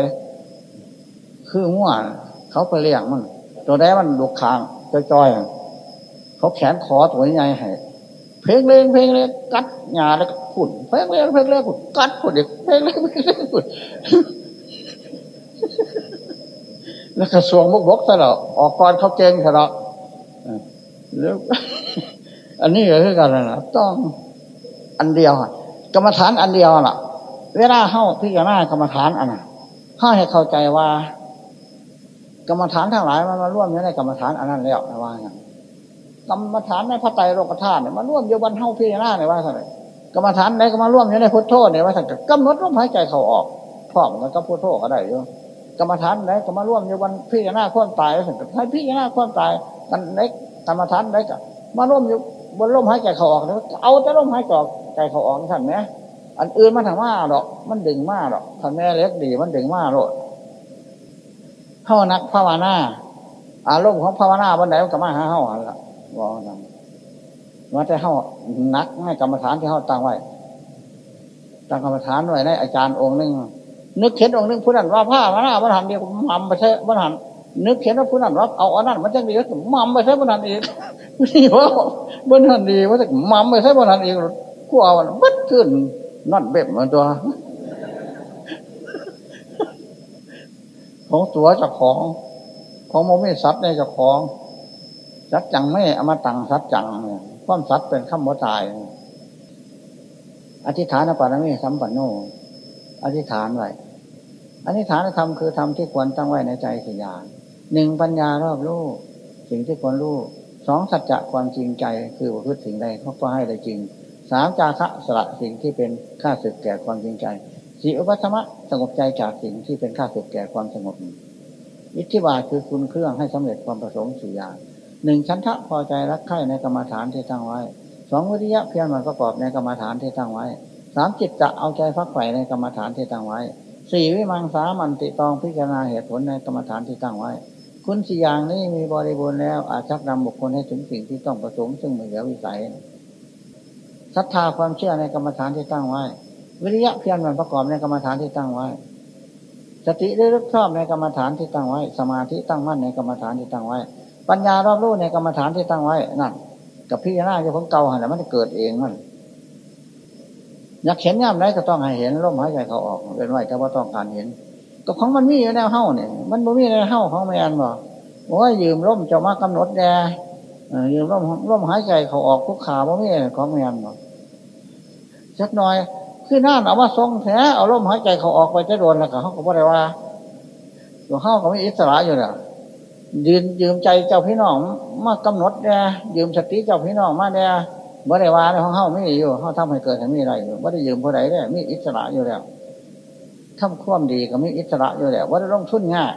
คือมั่วเขาไปเลี้ยงมัน ตัวแรกมันดุคางจอยๆเขาแขนคอตัวใหญ่ให้เพลงเล่งเพลงเล่งกัดหยาแล้วก็ขุดเพลงเล่งเพลงเล่งขุดกัดขุดเด็กเพลงเล่งเพลงเล่งขุดแล้วกระทรวงมุกบกซะแล้วออกก่อนเขาเก่งซะแล้วแล้ว อันนี้ก็คือกันนะต้องอันเดียวกรรมฐานอันเดียวล่ะ เวลาเข้าพิจารณากรรมฐานอันนั้นข้าให้เข้าใจว่า กรรมฐานทั้งหลายมันมาร่วมอยู่ในกรรมฐานอันนั้นแล้วนะว่าอย่างกรรมฐานในพระไตรโลกธาตุเนี่ยมาร่วมอยู่บนเท้าพิจารณาเนี่ยว่าอะไรกรรมฐานไหนก็มาร่วมอยู่ในพุทโธเนี่ยว่าสักกำหนดลมหายใจเขาออกพร้อมกันก็พุทโธก็ได้อยู่กรรมฐานไหนก็มาร่วมอยู่บนพิจารณาความตายว่าสักให้พิจารณาความตายกันไหนกรรมฐานไหนก็มาร่วมอยู่ บนลมหายใจเขาออกเอาแต่ลมหายใจเขาออกท่านไหมอันอื่นมันถามว่าดอก มันดึงมากดอกท่านแม่เล็กดี มันดึงมากโลดเข้านักภาวนาอารมณ์ของภาวนาบันไดมันก็มาหาเข้าหันละบอกกันว่าจะเข้านักให้กรรมฐานที่เข้าตั้งไว้ตั้งกรรมฐานไว้ในอาจารย์องค์หนึ่งนึกเข็นองค์หนึ่งผู้นั้นว่าผ้ามาหน้าบันหันเดียวมันมไปเช่บันหัน นึกเข็นว่าผู้นั้นว่าเอาอันนั้นมันจะดีก็มั่มไปเช่บันหันอีกนี่ว่าบันหันดีว่าจะมั่มไปเช่บันหันอีกกูเอาบัดขึ้นนั่นเบ็บมันตัวของตัวเจ้าของของโมไม่สัตว์ในเจ้าของสัตจังไม่เอามาตังสัตจังความสัตว์เป็นข้ามหัวตาย อธิษฐานปารมีสัมปันโน อธิษฐานไว้อธิษฐานธรรมคือธรรมที่ควรตั้งไว้ในใจสี่อย่าง หนึ่งปัญญารอบรู้สิ่งที่ควรรู้สองสัจจะความจริงใจคือประพฤติสิ่งใดเขาก็ให้ได้จริงสามจาคะสละสิ่งที่เป็นค่าศึกแก่ความจริงใจสี่อุปัสมะสงบใจจากสิ่งที่เป็นค่าศึกแก่ความสงบอิทธิบาทคือคุณเครื่องให้สำเร็จความประสงค์สี่อย่างหนึ่งชั้นทะพอใจรักใคร่ในกรรมฐานที่ตั้งไว้สองวิริยะเพียรมันประกอบในกรรมฐานที่ตั้งไว้สามจิตจะเอาใจฟักใฝ่ในกรรมฐานที่ตั้งไว้สี่วิมังสามันติตองพิจารณาเหตุผลในกรรมฐานที่ตั้งไว้ คุณสี่อย่างนี้มีบริบูรณ์แล้ว อาจชักนำบุคคลให้ถึงสิ่งที่ต้องประสงค์ซึ่งเหลือวิสัยศรัทธาความเชื่อในกรรมฐานที่ตั้งไว้ วิริยะเพียรมันประกอบในกรรมฐานที่ตั้งไว้ สติได้รับชอบในกรรมฐานที่ตั้งไว้ สมาธิตั้งมั่นในกรรมฐานที่ตั้งไว้ ปัญญารอบรู้ในกรรมฐานที่ตั้งไว้นั่นกับพิจารณาจะของเก่าหันมันจะเกิดเองมันอยากเห็นย่ำไรก็ต้องให้เห็นลมหายใจเขาออกเป็นไหวแต่ว่าต้องการเห็น ก็ของมันมีอยู่แนวเฮ้าเนี่ยมันบ่มีในเฮ้าของแมนบ่บอกว่ายืมร่มจะมากำหนดแน่ยืมร่มร่มหายใจเขาออกทุกขาบ่มีของแมนบ่สักหน่อยคือน่านเอามาทรงแท้เอาลมหายใจเขาออกไปจะโดนแล้วก็เขาก็บอกได้ว่าตัวเขาก็ไม่อิสระอยู่เนี่ยยืมยืมใจเจ้าพี่น้องมากำหนดเนี่ยืมสติเจ้าพี่น้องมาเนี่บ่ได้ว่าในของเขาไม่อยู่เขาทำให้เกิดให้มีอะไรอยู่บ่ได้ยืมผู้ใดเนี่ยมีอิสระอยู่แล้ว ทำความดีก็มีอิสระอยู่แล้วว่าได้ลงทุนง่าย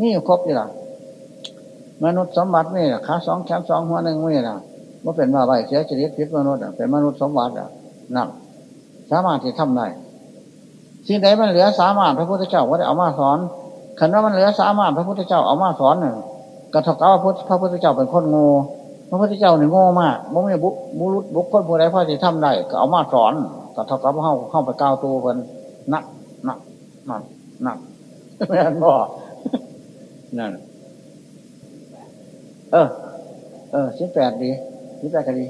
นี่ครบอยู่ล้วมนุษย์สมบัตินี่ขาสองแขนสองหัวหนึ่งนี่นะว่าเป็นว่าใบเสียชีวิตพิษมนุษย์เป็นมนุษย์สมบัติอะนั่นสามารถที่ทำได้สิ่งใดมันเหลือสามารถพระพุทธเจ้าก็ได้เอามาสอนขันว่ามันเหลือสามารถพระพุทธเจ้าเอามาสอนหนึ่งกระทบกับพระพุทธเจ้าเป็นคนโง่พระพุทธเจ้าเนี่ยโง่มากบ่มีบุบุรุษบุคคลผู้ใดพอที่ทำได้ก็เอามาสอนกระทบกับเข้าเข้าไปก้าวตัวเป็นนัก นักนักนักไม่นบอกนั่น เออ เออสิบแปดดีสิบแปดก็ดี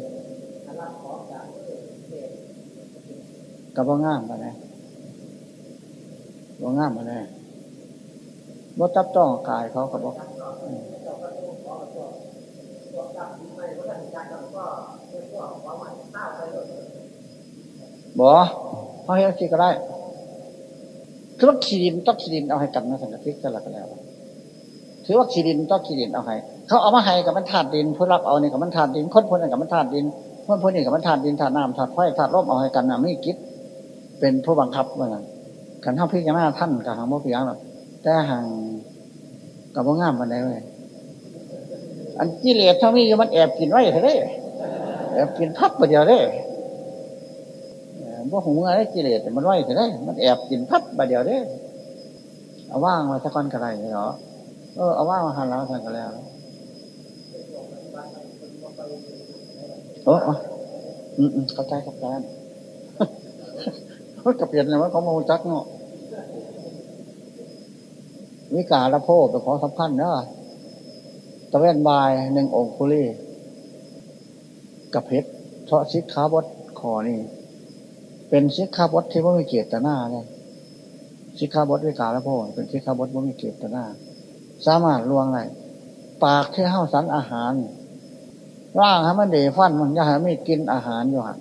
กับว่างามมาแน่ว่างามมาแน่บ่จับต้องกายเขากับว่าบ่เขาเฮ็ดสิก็ได้ ถือว่าขีดินต้องขีดินเอาให้กันนะสังกัดทิกกันละก็แล้ว ถือว่าขีดินต้องขีดินเอาให้ เขาเอามาให้กับมันถาดดินผู้รับเอาเนี่ยกับมันถาดดินคนพ้นกับมันถาดดินคนพ้นนี่กับมันถาดดินถาดน้ำถาดไฟถาดร่มเอาให้กันนะไม่คิด เป็นผู้บังคับว่างั้นกันท่าพี่กันหน้าท่านกับหางโมเพียงหรอกแต่ห่างกับว่างามมันได้เลยอันกิเลสเท่านี้มันแอบกินไว้เถอะเด้แอบกินพับไปเดียวเด้ บ่หูอะไรกิเลสมันไว้เถอะเด้ มันแอบกินพับไปเดียวเด้เอาว่างมาสักก้อนกระไรเหรอเออเอาว่างมาหันแล้วทันกันแล้วโอ้อืมอืมเข้าใจเข้าใจเขาจะเปลี่ยนเลยว่าเขาโมจักเนาะวิกาละโพไปของสำคัญเนาะตะเวนบายหนึ่งองคุลีกับเพชรเพราะชิดคาบดคอนี่ เป็นชิดคาบดที่ว่ามีเกียรติหน้าเนี่ยชิดคาบดวิกาละโพเป็นชิดคาบดว่ามีเกียรติหน้า สามารถลวงได้ปากที่ห้าสันอาหารร่างให้มันเดฟันมันจะห้ไม่กินอาหารอยู่หัน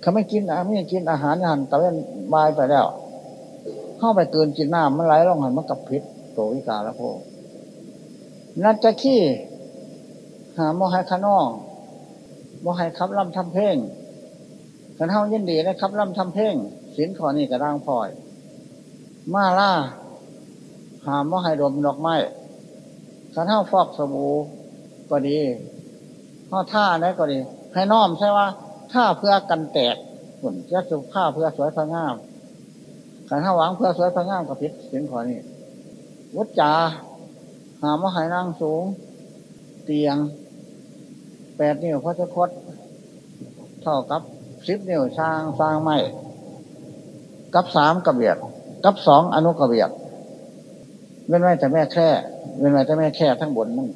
เขาไม่กินไม่กินอาหารหันตะเวนบายไปแล้ว เข้าไปเกินกินน้ำมันไหลลงหันมันกับพิษโตวิกาแล้วพนัดจะขี้หาโมหายขนองโมหายคับลำทำเพ่ง ขันเฮายินดีนะครับลำทำเพ่งสินขอนี่กระด้างพลอย มาล่า หามโมหายดมดอกไม้ขันเฮาฟอกสบู่ก็ดีห่อท่าได้ก็ดี ให้น้อมใช่ว่าถ้าเพื่อกันแตกผลจะสุผ้าเพื่อสวยพระงามขันเฮาหวังเพื่อสวยพระงามกับพิษสินขอนี่วุจจา หามหายนั่งสูง เตียง แปดนิ้วพระเจ้าคดเท่ากับ สิบนิ้วสร้างสร้างไม้กับสามกระเบียดกับสองอนุกระเบียดเว้นไว้แต่แม่แค่เว้นไว้แต่แม่แค่ทั้งบนนั่น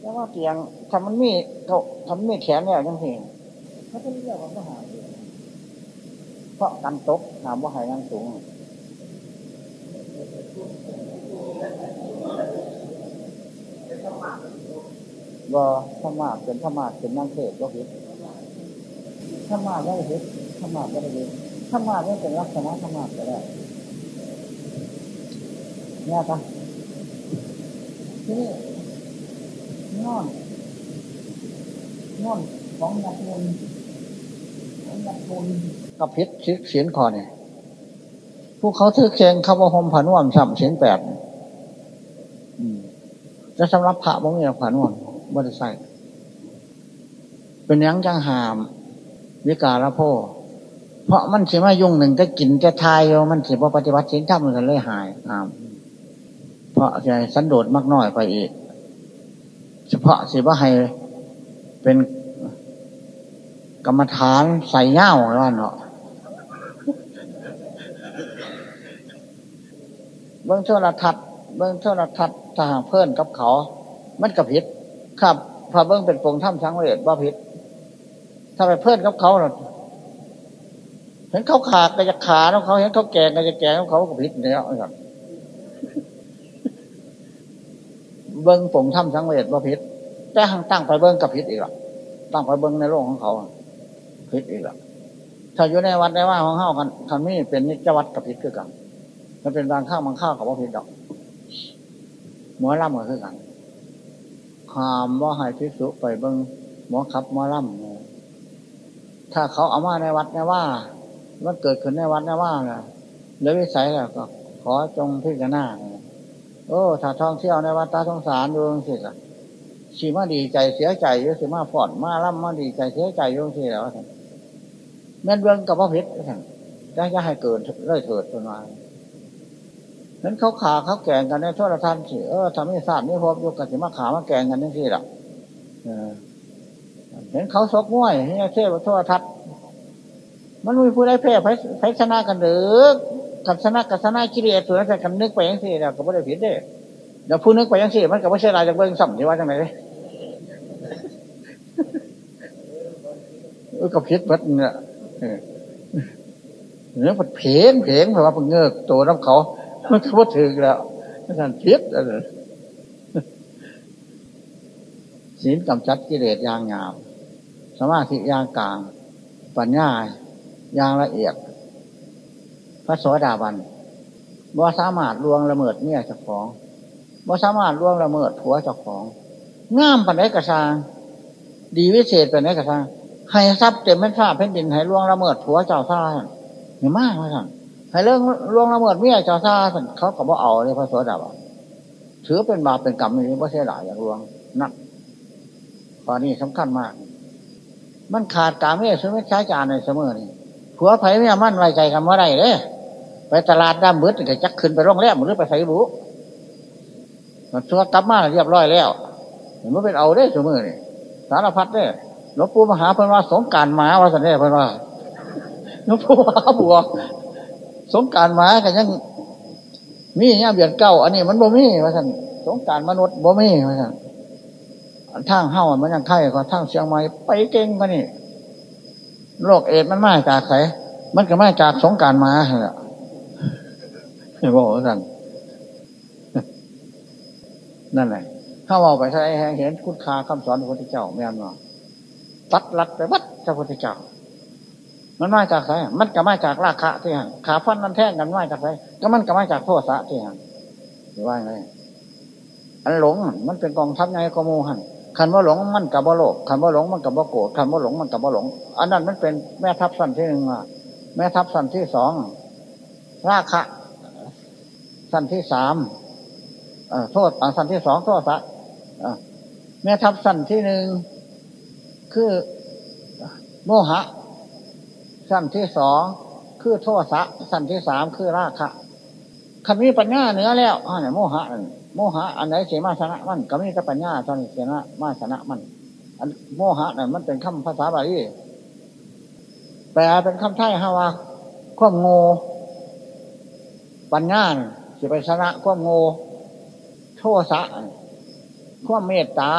แล้วว่าเตียงทำมันมีเขาทำมีแขนเนี่ยยังเห็นเขาจะเรียกว่าทหารเพราะกันตกถามว่าหายนั่งสูงว่าธรรมะเป็นธรรมะเป็นนั่งเทศก็ผิด ธรรมะได้ผิดธรรมะไม่ได้ผิดธรรมะไม่เป็นลักษณะธรรมะก็ได้เนี่ยค่ะทีนี้นอนนอนของนักบุญของนักบุญกับพิษเสียนคอเนี่ยพวกเขาถือเคียงคำว่าหมผันว่มฉ่ำเสียนแปดจะสำหรับพระบางอย่างผันว่มบริสัทเป็นยังจังหาม วิกาละโพเพราะมันสิมายุ่งหนึ่งจะกินจะทายมันสิบ่ปฏิบัติสิ่งทำมันเลยหายหาเพราะใจสันโดษมากน้อยไปอีก เฉพาะสิว่าให้เป็นกรรมฐานใส่เง่าว่าเนาะเบื้องโทรทัศน์เบื้องโทรทัศน์ทหารเพื่อนกับเขา มันกับพิษครับพระเบื้องเป็นปงถ้ำช้างเวทว่าพิษ ถ้าไปเพื่อนกับเขาเนาะเห็นเขาขาดก็จะขาแล้วเขาเห็นเขาแก่ก็จะแก่แล้วเขาก็พิษเนี่ยครับเบื้งปงถ้ำช้างเวทว่าพิษแต่หังตั้งไปเบื้งกับพิษอีกหรอตั้งไปเบื้งในโลกของเขาพิษอีกหรอถ้าอยู่ในวัดในว่าของเขาคันคันนี้เป็นนิจวัดกับพิษคือกัน มันเป็นบางข้าวบางข้าวกับว่าพิษดอกหมอล่ำก็คือกันหามว่าให้พิสุไปเบิ้งหมอขับหมอล่ำ ถ้าเขาเอามาในวัดในว่า มันเกิดขึ้นในวัดในว่าไงเลยวิสัยแล้วก็ ขอจงพิจารณาโอ้ถ้าท่องเที่ยวในวัดตาสงสารดูสิละสีมาดีใจเสียใจเยอะสีมาฝอดมาล่ำมาดีใจเสียใจโยงสิแล้วแม่นเบิ้งกับพระพิษจะจะให้เกิดเลยเถิดเป็นมานั้นเขาขาเขาแกงกันในโทษทันสิเออทำให้ทราบนี่พบยู่กันสิมาขามาแกงกันนี่นสิล่ะ เห็นเขาซกง่วยเฮ้ยเทพโทษทัศมันมีผู้ได้แพ้ไพชนะกันหรือกันชนะกันชนะกิเลสส่วนนั้นกันนึกไปยังสิเราก็ไม่ได้ผิดเด้เดี๋ยวผู้นึกไปยังสิมันก็ไม่ใช่ลายจากเบื้องสัมที่ว่าจังไหนเลยก็ผิดบัดเนี่ยเนื้อผัดเพงเพงเพราะว่าเพิ่งเงือกตัวน้ำเขา มันก็ว่าถึงแล้วท่านพิษอะไรศีลกำจัดกิเลสยางงาม สมาธิยางกลาง ปัญญาอย่างละเอียด พระโสดาบันบ่สามารถลวงละเมิดเมียเจ้าของบ่สามารถลวงละเมิดผัวเจ้าของงามปันไดกระซางดีวิเศษปันไดกระซางให้ทรัพย์เต็มเป็นฟ้าแผ่นดินให้ลวงละเมิดผัวเจ้าซ่าเห็นมากเลยท่านให้เรื่องลวงละเมิดเมียเจ้าซ่าเขาก็บ่เอาเลยพระโสดาบันถือเป็นบาปเป็นกรรมนี่ไม่ใช่หลายอย่างลวงนักตอนนี้สำคัญมาก มันขาดการเมื่อซื้อไม่ใช้จานในเสมอนี่ผัวไผ่เมียมั่นไว้ใจกันว่าไรเด้ไปตลาดด้ามมืดก็จักขึ้นไปโรงแรมหรือไปใส่บุมันชัวกลับมาเรียบร้อยแล้วเห็นว่าเป็นเอาได้เสมอนี่สารพัดเด้หลวงปู่มหาเพิ่นว่าสงการหมาว่าสันเด้เพิ่นว่าหลวงปู่มหาบัวสงการหมากันยังมีเนี่ยเบียดเก้าอันนี้มันบ่มีว่าสันสงการมนุษย์บ่มีว่าสัน ทางเฮ้ามันยังไข่ก็ทางเชียงใหม่ไปเก่งกว่านี่โรคเอดมันมาจากไสมันก็มาจากสงการมาเหรอเห็นบอกว่าสันนั่นแหละถ้าเอาไปใช้เห็นคุณค่าคำสอนพระพุทธเจ้าแม่นว่าตัดรัดไปวัดพระพุทธเจ้า มันมาจากไสมันก็มาจากราคะที่หันขาฟันมันแท่งกันมาจากไสก็มันก็มาจากโทษะที่หันหรือว่าไงอันหลงมันเป็นกองทัพไงกโมหัน คันว่าหลงมันกับว่าโลภคันว่าหลงมันกับว่าโกรธคันว่าหลงมันกับว่าหลง อันนั้นมันเป็นแม่ทัพสั้นที่หนึ่งแม่ทัพสั้นที่สองราคะสั้นที่สามโทษสั้นที่สองโทษสะแม่ทัพสั้นที่หนึ่งคือโมหะ สั้นที่สองคือโทษสะสั้นที่สามคือราคะคันมีปัญญาเหนือแล้วอ่าเนี่ยโมหะ โมหะอันไหนเสียมาชนะมันก็มีแต่ปัญญาตอนเสียนะมาชนะมัน อันโมหะนั่นมันเป็นคำภาษาบาลีแปลเป็นคำไทยฮะว่าความโง่ปัญญาสิไปชนะความโง่โทษะความเมตตา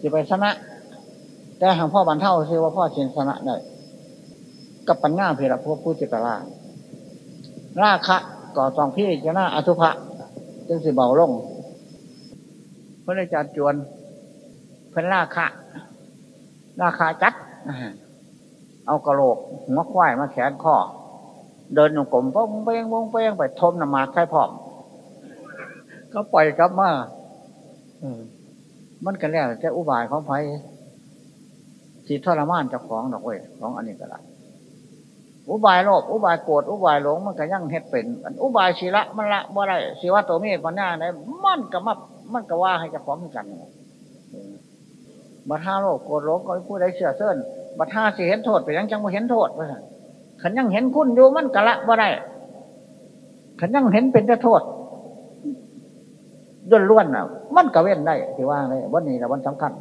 สิไปชนะ แต่หางพ่อบรรเทาคือว่าพ่อเชียนชนะได้กับปัญญาเพียรพวกผู้จิตราราคะก่อตองพี่จะน่าอสุภะ จึงสิเบาลงพระอาจารย์จวนเพิ่นราคะราคาจัด เอากระโหลกหัวควายมาแขนคอเดินอยู่กลมป้องเป้งป้องเป้งไปทมน้ำมาใช้พร้อม ก็ปล่อยกลับมามันกันแล้วแต่อุบายของไฟสีทรมานเจ้าของดอกเว้ยของอันนี้ก็ได้ อุบายโลภอุบายโกรธอุบายหลงมันก็ยั่งเฮ็ดเป็นอุบายศีละมันละบ่ได้ศีวะตัวมีปัญญาไหนมันก็มามันก็ว่าให้เจ้าของกันบัตาโลภโกรธหลงก็ผู้ใดเชื่อเสื่อบัตาสิเห็นโทษไปยังจังไม่เห็นโทษว่าขันยังเห็นคุณอยู่มันก็ละบ่ได้ขันยังเห็นเป็นแต่โทษย่นล้วนอะ มันก็เว้นได้ที่ว่าเลยวันนี้แหละวันสำคัญ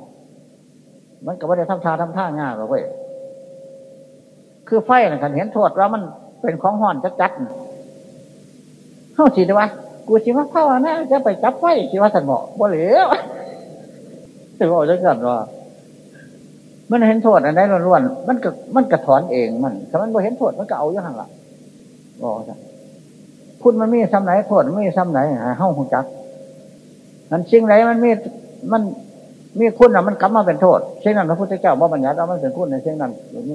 มันก็ไม่ได้ทำทาทำท่าง่ายหรอกเว้ย คือไฟนะกันเห็นโทษว่ามันเป็นของห่อนจัดจัดเข้าสิวะกูชิว่าเข้านะจะไปจับไฟชิว่าสันบอกบ่เหลือถึงบอกจะกันว่ามันเห็นโทษอันไหนล้วนๆมันก็มันกระถอนเองมันถ้ามันบ่เห็นโทษมันก็เอาอย่างละบอกจ้ะคุณมันมีซ้ำไหนโทษมันมีซ้ำไหนเฮ้าหงจักมันชิงไหนมันมีมัน มีคุณอะมันกลับมาเป็นโทษเช่นนั้นพระพุทธเจ้าว่าบัญญัติว่ามันเป็นคุณในเช่นนั้น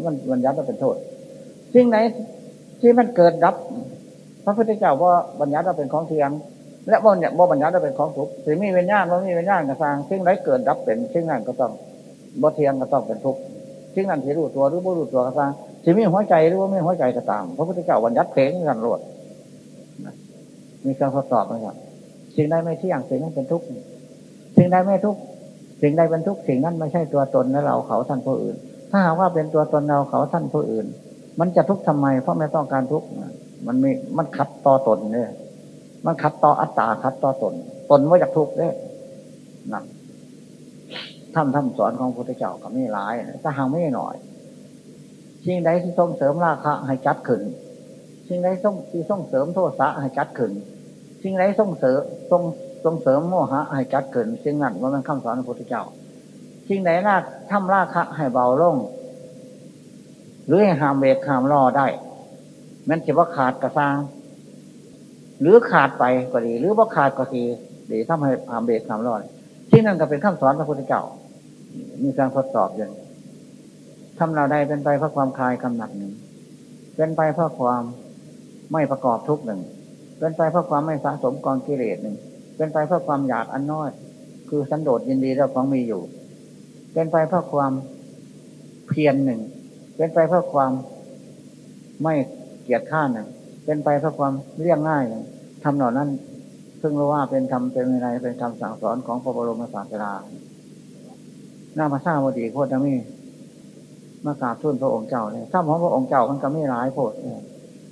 มันบัญญัติว่าเป็นโทษสิ่งไหนที่มันเกิดดับ พระพุทธเจ้าว่าบัญญัติว่าเป็นของเทียมและบ่เนี่ยบ่บัญญัติว่าเป็นของทุกข์ถึงมีเวิญญาณว่ามีเวิญญาณกระซังสิ่งไหนเกิดดับเป็นสิ่งนั้นก็ต้องบ่เทียมก็ต้องเป็นทุกข์สิ่งนั้นที่รู้ตัวหรือบ่รู้ตัวกระซังที่มีหัวใจหรือว่าไม่หัวใจก็ตามพระพุทธเจ้าบัญญัติเพลงกันรวดมีการทดสอบนะครับสิ่งใดไม่เที่ยงสิ่งนั้นเป็นทุกข์สิ่งใดไม่ทุกข์ สิ่งใดเป็นทุกสิ่งนั้นไม่ใช่ตัวตนและเราเขาท่านผู้อื่น ถ้าหากว่าเป็นตัวตนเราเขาท่านผู้อื่น มันจะทุกข์ทำไม เพราะไม่ต้องการทุกข์มันมีมันขัดต่อตนเนี่ยมันขัดต่ออัตตาขัดต่อตน ตนว่าจะทุกข์เนี่ยนั่นทำทำสอนของพระพุทธเจ้าก็ไม่ร้ายถ้าหางไม่หน่อยสิ่งใดที่ส่งเสริมราคะให้จัดขึ้นสิ่งใดส่งที่ส่งเสริมโทษะให้จัดขึ้นสิ่งใดส่งเสริมส่ง ส่งเสริมโมหะให้จัดเกินสิ่งนั้นว่ามันคำสอนพระพุทธเจ้าสิ่งไหนน่าทำราคะให้เบาลง หรือให้หามเบรกหามรอได้มันจะว่าขาดกระซังหรือขาดไปก็ดี หรือว่าขาดก็ดีดีทำให้หามเบรกหามรอที่นั่นก็เป็นคำสอนพระพุทธเจ้า มีการทดสอบอย่างทำเราได้เป็นไปเพราะความคลายกำหนัดหนึ่ง เป็นไปเพราะความไม่ประกอบทุกหนึ่ง เป็นไปเพราะความไม่สะสมกองกิเลสหนึ่ง เป็นไปเพราะความอยากอันน้อย คือสันโดษยินดีแล้วของมีอยู่ เป็นไปเพราะความเพียรหนึ่ง เป็นไปเพราะความไม่เกียจข้านหนึ่ง เป็นไปเพราะความเรียงง่ายหนึ่งทำเหล่านั้นซึ่งรู้ว่าเป็นธรรมเป็นวินัยเป็นคำสั่งสอนของพระบรมศาสดาหน้ามาซาบดีโคตรมีมากราบทุ่นพระองค์เจ้าเนี่ยถ้าของพระองค์เจ้ามันก็ไม่ร้ายโพด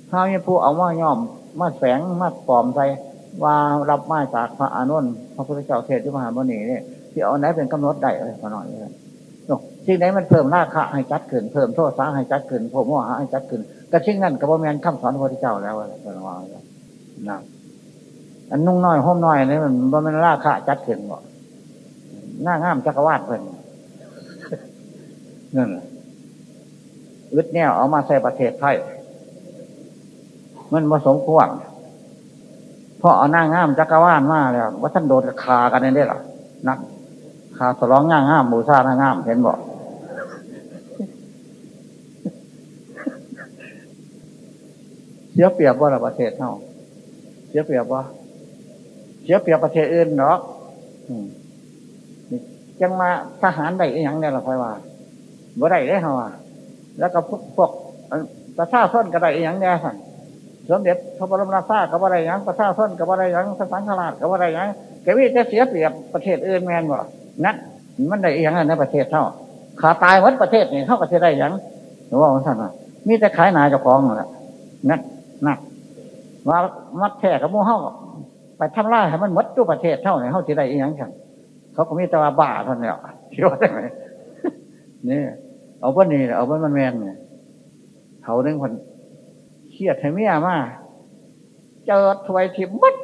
ถ้ามีผู้เอามาย่อมมาแฝงมาปลอมใจ ว่ารับมาจากพระอานนท์พระพุทธเจ้าเทศที่มหาบุณีเนี่ยที่เอาไหนเป็นกำหนดได้เลยขอหน่อยเลยสิ่งไหนมันเพิ่มราคะให้จัดขึ้นเพิ่มโทษสาให้จัดขึ้นผมว่าให้จัดขึ้นก็ชิ่งนั่นกับว่าแมนคำสอนพระพุทธเจ้าแล้วอะไรประมานะอันนุ่งน้อยห้มน้อยนี่มันว่มันราคะจัดขึ้นบ่หน้างามจักรวาลเพิ่นนั่นอึดแนวเอามาใส่ประเทศไทยมันผสมควร เพราะเอาหน้างามจักรวาลมาแล้วว่าท่านโดนคากันได้หรอนักคาสร้องง่างงามบูชาหน้างามเห็นบอกเสียเปรียบว่ารประเทศเท่าเสียเปรียบว่าเสียเปรียบประเทศอื่นเนาะจังมาทหารได้ยังเนี่ยเราคอยว่าบ่ได้ได้เหรอแล้วก็พวกพวกประชาชนก็ได้ยังเนี่ยสั่ง สมเด็จพระบรมราชากับอะไรยังประชาชนกับอะไรยังสังฆราชกับอะไรยังแกวิจะเสียเปรียบประเทศอื่นแมนบ่นั่นมันได้ยังในประเทศเท่าขาตายวัดประเทศนี่เท่ากับจะได้ยังหรือว่าท่านว่ามีแต่ขายหนาเจ้าของแหละนั่นนั่นว่ามัดแท้กับมู่เฮาไปทำลายให้มันมดตัวประเทศเท่าไหนเฮาจะได้ยังฉันเขาก็มีแต่ว่าบ้าท่านเนี่ยคิดว่าได้ไหมนี่เอาบ้านนี่เอาบ้านมันแมนเนี่ยเขาเรื่องคน เครียดให้เมียมาเจอถวยทิมมัด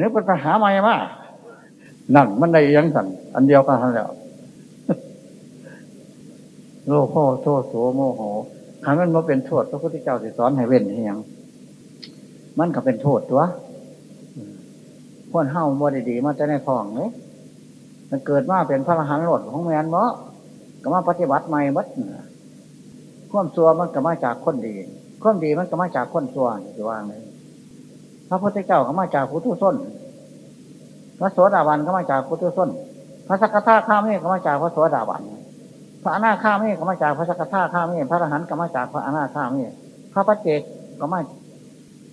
นี่เป็นปัญหาใหม่มานั่นมันได้ยังสั่นอันเดียวกันแล้วโลภโทษโสโมโหคำนั้นมาเป็นโทษพระพุทธเจ้าสอนให้เว้นให้ยัง มันก็เป็นโทษตัวคนเฮ้าบ่ได้ดีมาจะในท้องเลยมันเกิดมาเป็นพระอรหันต์หลดของแมนเนาะก็มาปฏิบัติใหม่วัดความซัวมันก็มาจากคนดี ความดีมันก็มาจากคนซัวจะว่างเลยพระพุทธเจ้าก็มาจากผู้ทุศนพระโสดาบันก็มาจากพุทธส้นพระสกทาข้ามีก็มาจากพระโสดาบันพระอนาข้ามีก็มาจากพระสกทาข้ามีพระอรหันต์ก็มาจากพระอนาข้ามีพระปัจเจกก็มา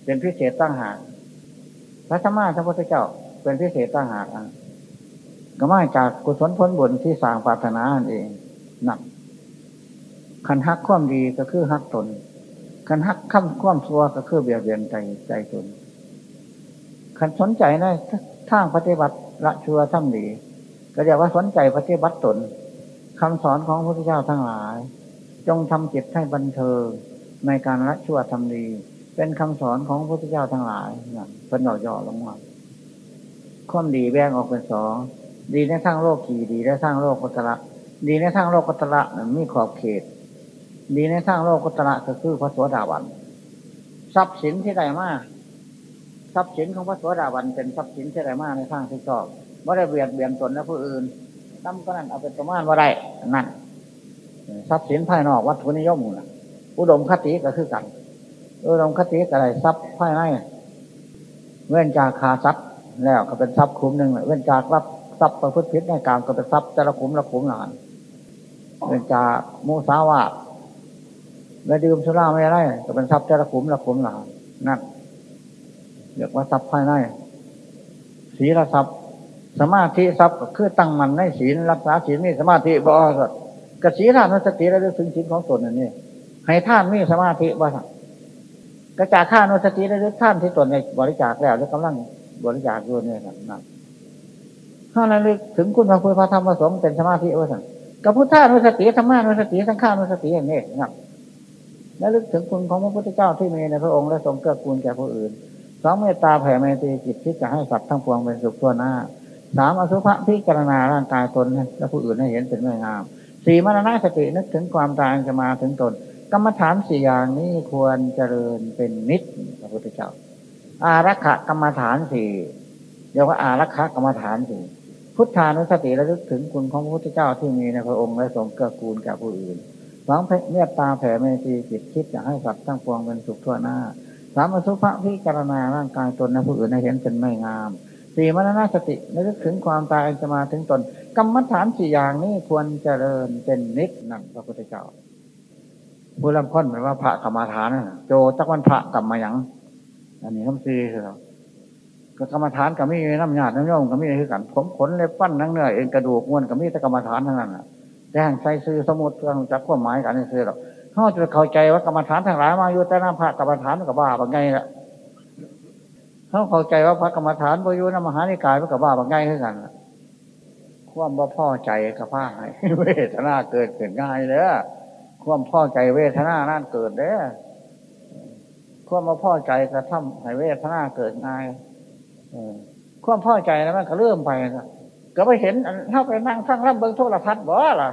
เป็นพิเศษตั้งหากพระสมมาพระพุทธเจ้าเป็นพิเศษตั้งหากก็มาจากกุศลพ้นบุญที่สร้างปรารถนาอันเองหนักคันฮักความดีก็คือฮักตน คันฮักข้ามความชั่วก็คือเบียดเบียนใจใจตนคันสนใจนทางปฏิบัติละชัวทำดีก็เรียกว่าสนใจปฏิบัติตนคำสอนของพระพุทธเจ้าทั้งหลาย จงทำจิตให้บันเทิงในการละชั่วทำดี เป็นคำสอนของพระพุทธเจ้าทั้งหลายเนี่ยเป็นหย่อลงมาข้อมดีแบ่งออกเป็นสองดีในทางโลกขี่ดีในทางโลกกุตระดีในทางโลกกุตระมีขอบเขต ดีในทางโลกกุตระก็คือพระสวสดาวัน ทรัพย์สินที่ได้มากทรัพย์สินของพระสวสดาวันเป็นทรัพย์สินที่ไรมากในทางที่ชอบว่าได้เบียดเบียนตนและผู้อื่นตั้มก็นั่นเอาเป็นประมาณว่าได้นั่นทรัพย์สินภายนอกวัตถุนิยมนะอุดมคติก็คือกัน อุดมคติอะไรทรัพย์ภายในเว้นจากขาทรัพย์แล้วก็เป็นทรัพย์คุ้มหนึ่งเว้นจากรับทรัพย์ประพฤติผิดในการก็เป็นทรัพย์แต่ละคุ้มละคุ้มหลานเว้นจากมูสาวะ และดื่มสุราไม่ได้ก็เป็นทรัพย์แต่ละคุ้มละคุ้มหลานนั่นเรียกว่าทรัพย์ภายในศีลทรัพย์ สมาธิทรัพย์ก็คือตั้งมันในศีลรักษาศีลนี่สมาธิบ่ก็กระสีท่านสติแล้วถึงศีลของตนนั่นนี่ให้ท่านมีสมาธิบ่กระจาข้านสติแล้วท่านที่ตนในบริจาคแล้วแล้วกำลังบริจาคด้วยเนี่ยนะถ้าเราลึกถึงคุณพระพุทธธรรมพระสงฆ์เป็นสมาธิว่าสั่งกับพุทธานุสติธรรมานุสติสังฆานุสติอย่างนี้นะ และลึกถึงคุณของพระพุทธเจ้าที่มีในพระองค์และทรงเกื้อกูลแก่ผู้อื่นสองเมตตาแผ่เมตตาจิตที่จะให้สัตว์ทั้งปวงเป็นสุขทั่วหน้าสามอสุภะพิจารณาร่างกายตนและผู้อื่นให้เห็นเป็นไม่งามสี่มรณะสตินึกถึงความตายจะมาถึงตน กรรมฐานสี่อย่างนี้ควรเจริญเป็นนิดพระพุทธเจ้า อารักขกรรมฐานสี่เรียกว่าอารักขกรรมฐานสี่พุทธานุสติระลึกถึงคุณของพระพุทธเจ้าที่มีในพระองค์และทรงเกื้อกูลแก่ผู้อื่น สองเมตตาแผ่เมตีจิตคิดจะให้สัตว์ทั้งปวงเป็นสุขทั่วหน้าสามอสุภะพิจารณาร่างกายตนและผู้อื่นให้เห็นเป็นไม่งามสี่มรณสตินึกถึงความตายจะมาถึงตน กรรมฐานสี่อย่างนี้ควรเจริญเป็นนิดนั่นพระพุทธเจ้าผู้ลำพ้นหมายว่าพระกรรมฐานโจจักวันพระกรรมยังอันนี้คำซีคือก็กรรมฐานกับมีน้ำหยาดน้ำย่อมกับมีอะไรกันผมขนเล็บปั้นนั่งเนื้อเอ็นกระดูกม้วนกับมีแต่กรรมฐานทั้งนั้น แจ้งใส่ซื้อสมุดเรื่องจักความหมายกันนี่คือหรอกเขาจะเข้าใจว่ากรรมฐานทั้งหลายมาอยู่แต่น้ำพระกรรมฐานกับบ้าแบางไงล่ะเขาเข้าใจว่าพระกรรมฐานประยุทธ์มหานิกายมันกับบ้าแบางไงคือกันความว่าพ่อใจกับผ้าเวทนาเกิดเกิดง่ายเลยความพ่อใจเวทนานั่นเกิดเด้ความว่าพ่อใจกระทำให้เวทนาเกิดง่ายความพ่อใจแล้วมันก็เริ่มไป ก็ไปเห็นถ้าไปนั่งฟังรับเบิ้งโทรทัศน์บ่ล่ะ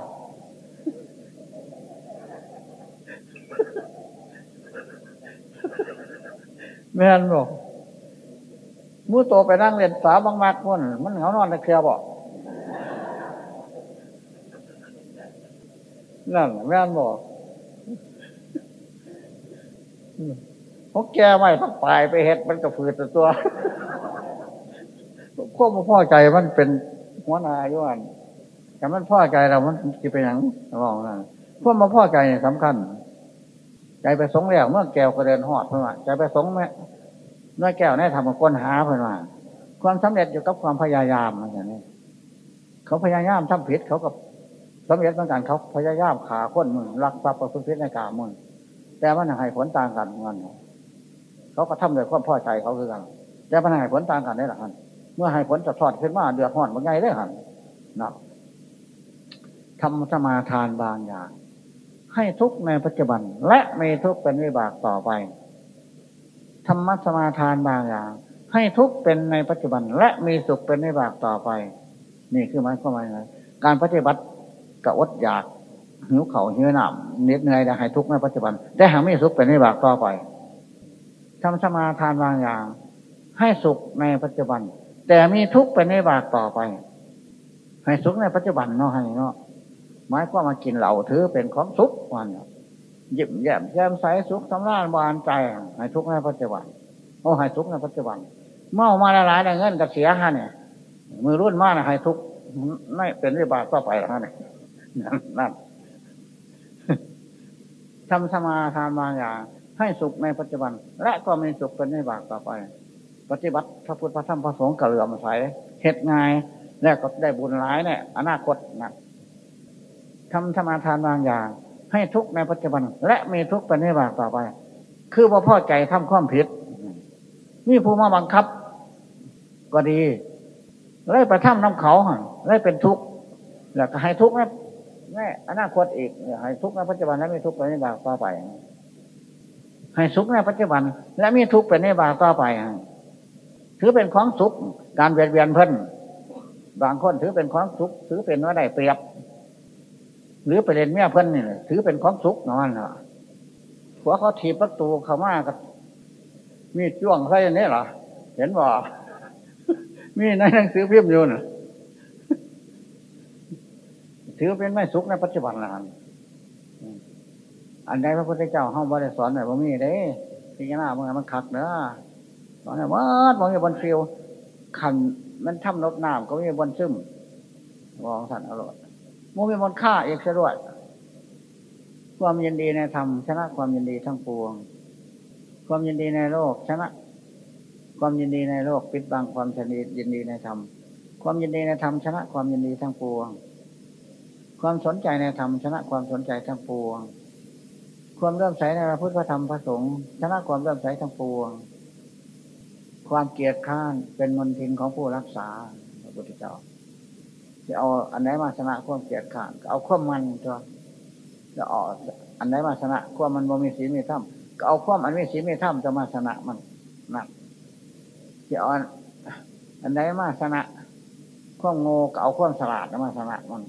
แม่นบอกมู้โตไปนั่งเรียนสาวบางมากคนมันเหงานอนในเคลียบอกนั่นแม่นบอกพวกแกไม่ต้องปลายไปเห็ดมันก็ฝืดตัวควบมาพ่อใจมันเป็น หัวนายู่อันแต่มันพ่อใจเรา มันจะเป็นอย่างลองนะควบมาพ่อใจเนี่ยสำคัญ ใจไปสงแล้วเมื่อแก้วก็เดินหอดเพื่อนว่าใจไปสงแม่เมื่อแก้วได้ทำกับคนหาเพื่อนว่าความสำเร็จอยู่กับความพยายามอย่างนี้เขาพยายามทำผิดเขากับสำเร็จเหมือนกันเขาพยายามขาคนมึงรักทรัพย์ประพฤติในกามึงแต่มันให้ผลต่างกันเงินเขาก็ทำด้วยความพอใจเขาคือกันแต่มันให้ผลต่างกันได้หรอครับ เมื่อให้ผลจะทอดขึ้นมาเดือดร้อนมันไงได้หันนะทำสมาทานบางอย่าง ให้ทุกในปัจจุบัน และมีทุกเป็นวิบากต่อไปธรรมสมาทานบางอย่าง ให้ทุกเป็นในปัจจุบัน และมีสุขเป็นวิบากต่อไป นี่คือหมายความว่าไงการปฏิบัติกะอดอยากหิวเข่าหิวหนามเน็ดเหนื่อยแต่ให้ทุกในปัจจุบัน ได้หาไม่สุขเป็นวิบากต่อไปทำสมาทานบางอย่าง ให้สุขในปัจจุบัน แต่มีทุกข์เป็นในบากต่อไป ให้สุขในปัจจุบันเนาะให้เนาะหมายความมากินเหล่าถือเป็นของสุขวันยิ้มแย้มแจ่มใสสุขสำราญบานใจให้ทุกข์ในปัจจุบันโอ้ให้ทุกข์ในปัจจุบัน เมามาละลายได้เงินกับเสียฮะเนี่ยมือรุ่นมากนะให้ทุกข์ไม่เป็นวิบากต่อไปฮะเนี่ยนั่นทำสมาทานบางอย่างให้สุขในปัจจุบัน และก็มีสุขเป็นวิบากต่อไป ปฏิบัติพระพุทธพระธรรมพระสงฆ์กระเหลื่อมใสเหตุง่ายแล้วก็ได้บุญร้ายเนี่ยอนาคตนะทำธรรมทานบางอย่าง ให้ทุกในปัจจุบัน และมีทุกเป็นนิบากต่อไป คือว่าพ่อใจทำความผิดมีผู้มาบังคับ ก็ดีไล่ไปทำน้ำเขาไล่เป็นทุกข์แล้วก็ให้ทุกข์นะแม่อนาคตอีกให้ทุกข์ในปัจจุบันและมีทุกข์เป็นนิบากต่อไป ให้สุขในปัจจุบัน และมีทุกข์เป็นนิบากต่อไป ถือเป็นของสุข การเวียนเวียนเพิ่นบางคนถือเป็นของสุข ถือเป็นว่าได้เปรียบ หรือไปเรียนเมียเพิ่นนี่ถือเป็นของสุขนอนเหรอหัวเขาถีบประตูเขามากับมีจ้วงใส่นี่เหรอเห็นบ่มีในหนังสือพิมพ์อยู่น่ะถือเป็นไม่สุขในปัจจุบันละอันใดพระพุทธเจ้าห้องบริสอนหน่อยว่ามีเด้ที่หน้ามันมันคักเนอะ มองว่ามองอยู่บนฟิวขันมันทำนบน้ำก็มีบนซึมมองสันอร่อยมูมีบนฆ่าเอกสด้วยความยินดีในธรรมชนะความยินดีทั้งปวง ความยินดีในโลกชนะ ความยินดีในโลกปิดบังความชนิดยินดีในธรรมความยินดีในธรรมชนะความยินดีทั้งปวง ความสนใจในธรรมชนะความสนใจทั้งปวง ความเริ่มใสในพระพุทธธรรมพระสงฆ์ชนะความเริ่มใสทั้งปวง ความเกียดข้านเป็นมนทินของผู้รักษาพระพุทธเจ้าจะเอาอันไหนมาชนะความเกียดข้านเอาความมันตัวจะเอาอันไหนมาชนะความมันบ่มีสีลมีถ้ำก็เอาความอันมีสีลมีถ้ำจะมาชนะมันนั่นจะเอาอันไหนมาชนะความโง่ก็เอาความสลาดมาชนะมัน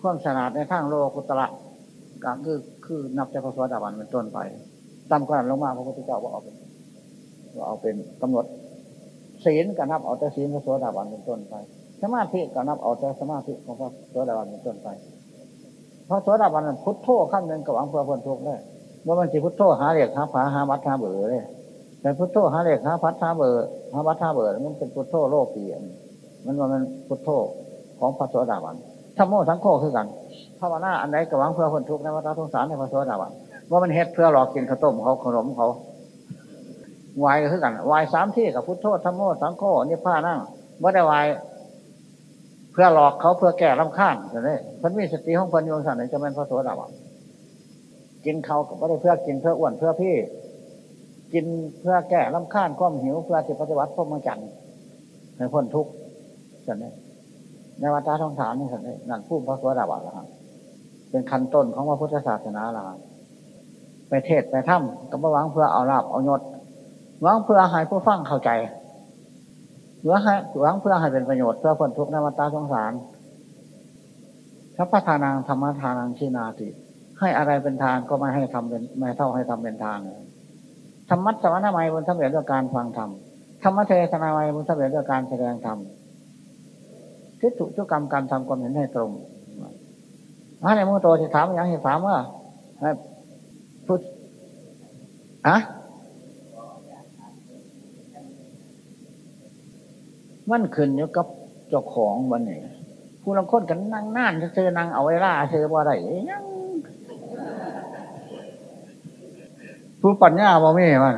ความสลาดในทางโลกุตระก็คือคือนับจากพระสวัสดิบาลเป็นต้นไปตามกันลงมาพระพุทธเจ้าบอกเป็น เอาเป็นกำหนดศีลก็นับเอาแต่ศีลพระโสดาบันเป็นต้นไป สมาธิก็นับเอาแต่สมาธิของพระโสดาบันเป็นต้นไปพระโสดาบันพุทโธขั้นหนึ่งกับหวังเพื่อพ้นทุกข์ได้ว่ามันสิพุทโธหาเรียกหาผาหาวัดหาเบื่อเลยแต่พุทโธหาเรียกหาพัดหาเบื่อหาวัดหาเบื่อมันเป็นพุทโธโลกเปลี่ยนมันว่ามันพุทโธของพระโสดาบันธรรมโมสังโฆคือกันภาวนาอันใดกับหวังเพื่อพ้นทุกข์ในวัฏสงสารในพระโสดาบันว่ามันเฮ็ดเพื่อหลอกกินข้าวต้มเขาขนมเขา วายก็คือกันวายสามที่กับพุทโธธรรมโมสังโฆนี่ผ้านั่งไม่ได้วายเพื่อหลอกเขาเพื่อแก้ลำข้านแต่เนี่ยพันมีสติของพันโยงสันไหนจะเป็นพระโสดาบันกินเขาก็ไม่ได้เพื่อกินเพื่ออ้วนเพื่อพี่ กินเพื่อแก้ลำข้านความหิวเพื่อจิตปฏิวัติพวกมังจันให้พ้นทุกข์สันเนี่ยในวัฏสงสารนี่สันเนี่ยนั่นพูดพระโสดาบันละครับเป็นคันต้นของพระพุทธศาสนาละไปเทศไปถ้ำก็มาหวังเพื่อเอาลาบเอายศ หวังเพื่อให้ผู้ฟังเข้าใจหวังให้หวังเพื่อให้เป็นประโยชน์เพื่อพ้นทุกข์ในวัฏสงสารสัพพทานังธรรมทานังชินาติ ให้อะไรเป็นทานก็ไม่ให้ทำเป็นไม่เท่าให้ทำเป็นทานธรรมะสวรรค์ไมบนสำเร็จด้วยการฟังธรรมธรรมะเทศนาไมบนสำเร็จด้วยการแสดงธรรมทิฏฐุจุกรรมการทำความเห็นให้ตรงพระในมือโตจะถามอย่างเหตุถามว่าพุทธอะ มันขึ้นอยู่กับเจ้าของวันนี้ผู้ลังคนกันนั่งน่านเจอนั่งเอาไว้ล่าเจอบ่ได้ยังผู้ปัญญาบ่มีมัน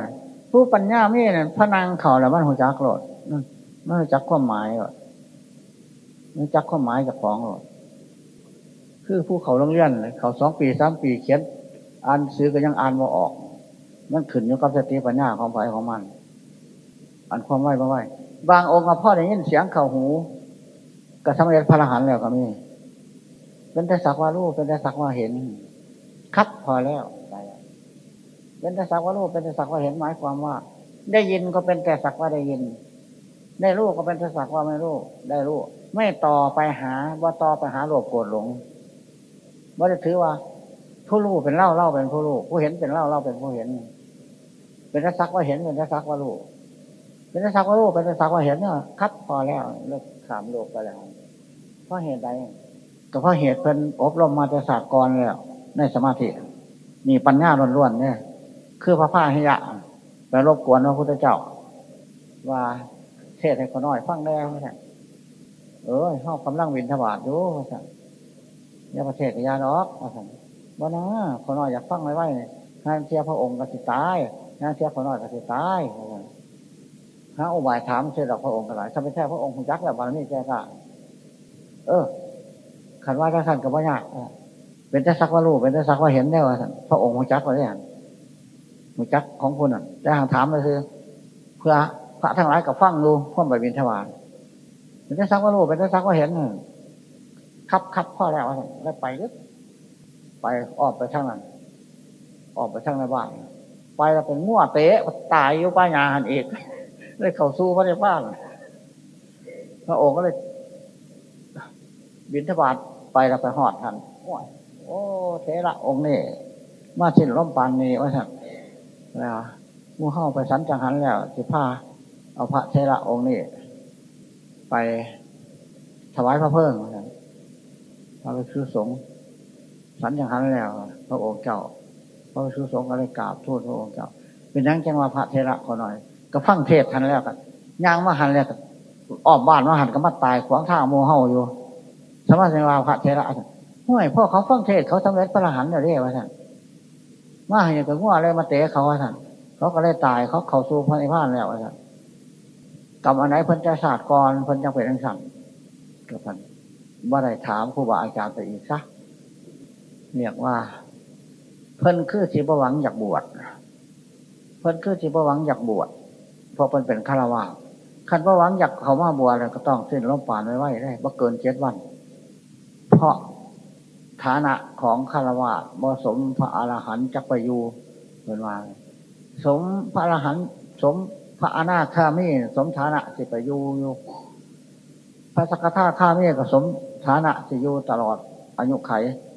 ผู้ปัญญามีเนี่ยพนังเขาแล้วมันหัวจักโลดมันหัวจักความหมายว่ะมันจักความหมายจากของโลดคือผู้เขาโรงเรียนเขาสองปีสามปีเขียนอ่านซื้อก็ยังอ่านมาออก มันขึ้นอยู่กับสติปัญญาของฝ่ายของมันอ่านความไหวมาไหว บางองค์พ่อได้ยินเสียงเข่าหูก็สำเร็จพระรหันแล้วก็มี เป็นแต่สักว่ารู้เป็นแต่สักว่าเห็น ครับพอแล้วเป็นแต่สักว่ารู้เป็นแต่สักว่าเห็นหมายความว่า ได้ยินก็เป็นแต่สักว่าได้ยิน ได้รู้ก็เป็นแต่สักว่าไม่รู้ได้รู้ไม่ต่อไปหาว่าต่อไปหาโลภโกรธหลงว่าจะถือว่า ผู้รู้เป็นเล่าเล่าเป็นผู้รู้ผู้เห็นเป็นเล่าเล่าเป็นผู้เห็น เป็นแต่สักว่าเห็นเป็นแต่สักว่ารู้ เป็นสักว่ารู้เป็นสักว่าเห็นเนี่ยครับพอแล้วเลิกขามโลกไปแล้วเพราะเหตุใดก็เพราะเหตุเป็นอบรมมาแต่ศาสตร์กรแล้วในสมาธิมีปัญญาล้วนๆเนี่ยคือพระพาหิยะไปรบกวนพระพุทธเจ้า ว่าเทศให้คนน้อยฟังได้ไหมเออเข้ากำลังวินทบาทอยู่ว่าอย่าประเทศยาดอกว่าว่านะคนน้อยอยากฟังไว้ไว้งานเชียพระองค์กสิตายงานเชียคนน้อยกสิตาย ฮะอุบายถามเชื่อดอกพระองค์กันหลายถ้าไม่ใช่พระองค์คงยักษ์แล้วบารมีแก่ก็เออขันว่าถ้าขันกับว่ายากเป็นแต่สักว่ารู้เป็นแต่สักว่าเห็นได้ว่าพระองค์คงจักว่าได้ยังมุจักของคุณอะแต่หางถามก็คือ เพื่อพระทั้งหลายกับฟังดูพ่วงไปบินทวารเป็นแต่สักว่ารู้เป็นแต่สักว่าเห็นครับครับพ่อแล้วแล้วไปก็ไปออกไปทางนั้นออกไปทางในบ้านไปแล้วเป็นง่วเตะตายอยู่ป้ายาหันเอก เลยเข่าสู้พระในบ้านพระองค์ก็เลย บินทบาทไปแล้วไปหอดทันโอ้เทระองค์นี่มาชินร่มปานนี้ว่าสั่งแล้วมูเข้าไปสันจังหันแล้วสิผ้าเอาพระเทระองค์นี่ไปถวายพระเพิ่งว่าสั่งพระภิกษุสงฆ์สันอย่างนั้นแล้ว พระองค์เจ้าพระภิกษุสงฆ์ก็เลยกราบทูลพระองค์เจ้า เป็นนั่งจังว่าพระเทระขอหน่อย ก็ฟังเทศทันแล้วกันย่างมาหันแล้วอ้อมบ้านมาหันก็มาตายขวางทางโมเฮาอยู่ สมัยจังว่าพระเทระห่วยพ่อเขาฟังเทศเขาสำเร็จพระหันเรียกว่าท่านมาห็นกับว่าอะไรมาเตะเขาว่าท่านเขาก็เลยตายเขาเขาสู้พระนิพพานแล้วว่าท่านกรรมอันไหนเพิ่นจะศาสตร์กรเพิ่นจะเป็นทั้งสั่งกับท่านว่าได้ถามครูบาอาจารย์ไปอีกซะเรียกว่า เพิ่นคือสิบหวังอยากบวชเพิ่นคือสิบหวังอยากบวช เพราะเพิ่นเป็นฆราวาสคันว่าหวังอยากเขามาบวชแล้วก็ต้องสิ้นล้มป่านไว้ไว้ได้บ่เกินเจ็ดวัน เพราะฐานะของฆราวาสบ่สมพระอรหันต์จักไปอยู่เป็นว่าสมพระอรหันต์สมพระอนาคามีสมฐานะสิไปอยู่อยู่พระสกทาข้ามีก็สมฐานะสิอยู่ตลอดอายุไข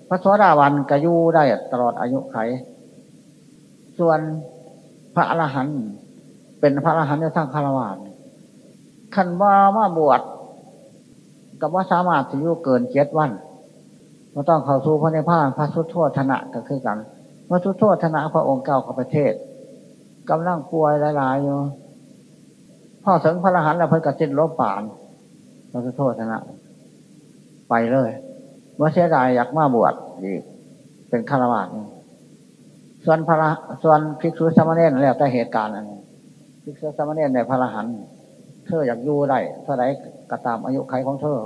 พระสวสดาวันก็อยู่ได้ตลอดอายุไข ส่วนพระอรหันต์ เป็นพระอรหันต์ในทางคารวะขันว่ามาบวชกับว่าสามารถสิอยู่เกินเจ็ดวันเราต้องเข้าสู่พระในพพาพระสุทโธธนะก็คือกันพระสุทโธธนะพระองค์เก่าของประเทศกำลังป่วยหลายๆอยู่พ่อถึงพระอรหันต์แล้วเพิ่นกระจินลบป่านพระสุทโธธนะ ไปเลยว่าเสียดายอยากมาบวชอีกเป็นฆราวาสส่วนพระส่วนภิกษุสมณเณรแล้วแต่เหตุการณ์อันนี้ ภิกษุสมเณรในพระรหันเธออยากอยู่ได้เท่าไรก็ตามอายุไขของเธอ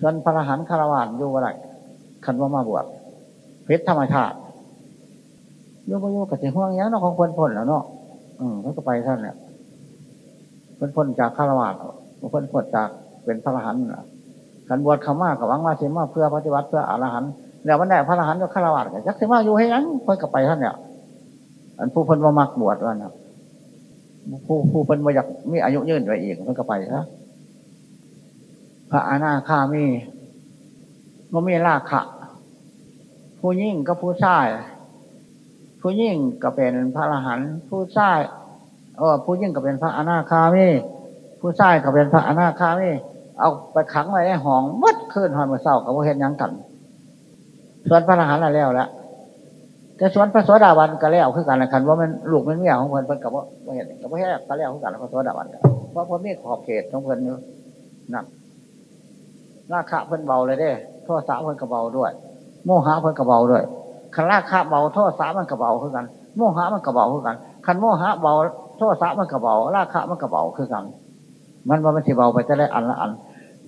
ส่วนพระรหันต์ฆราวาสอยู่อะไรคันว่ามาบวชเพิษธรรมชาติโยกโยกกับเสียห่วงยังนอกของคนพ้นแล้วเนาะอืมเขาก็ไปท่านเนี่ยคนพ้นจากฆราวาสคนพ้นจากเป็นพระอรหันต์ขันบวชขามากับวังมาเสียมาเพื่อปฏิวัติเพื่ออรหันต์แล้วมันได้พระอรหันต์ก็ฆราวาสกันยักเสียมาอยู่ให้ยังเพิ่นกับไปท่านเนี่ยอันผู้พิ่นมามักบวชว่านะ ผู้ผู้เพิ่นมาอยากมีอายุยืนไปอีกเพิ่นก็ไปนะพระอาณาคามีก็มีราคะผู้ยิ่งก็ผู้ชาย ผู้ยิ่งก็เป็นพระอรหันต์ผู้ชายเออผู้ยิ่งก็เป็นพระอนาคามีผู้ชายก็เป็นพระอนาคามีเอาไปขังไว้ในห้องมัดขึ้นหอยมือเศร้ากับว่าเห็นยังกันส่วนพระอรหันต์แล้วแล้ว แต่สวนพระสวสดาวันก็แล้วคือกันนะคันว่ามันลูกมันเมียของเพิ่นเพิ่นกับว่าเห็นกับว่าแค่ก็แล้วคือกันพระสวสดาวันเพราะเพิ่นมีขอบเขตของเพิ่นอยู่นั่นราคะเพิ่นเบาเลยเด้โทษสาเพิ่นกระเบาด้วย โมหะเพิ่นกระเบาด้วยคันราคะเบาโทษสามันกระเบาคือกัน โมหะมันกระเบาคือกันคันโมหะเบาโทษสามันกระเบาราคะมันกระเบาคือกัน มันว่ามันสิเบาไปจะได้อันละอัน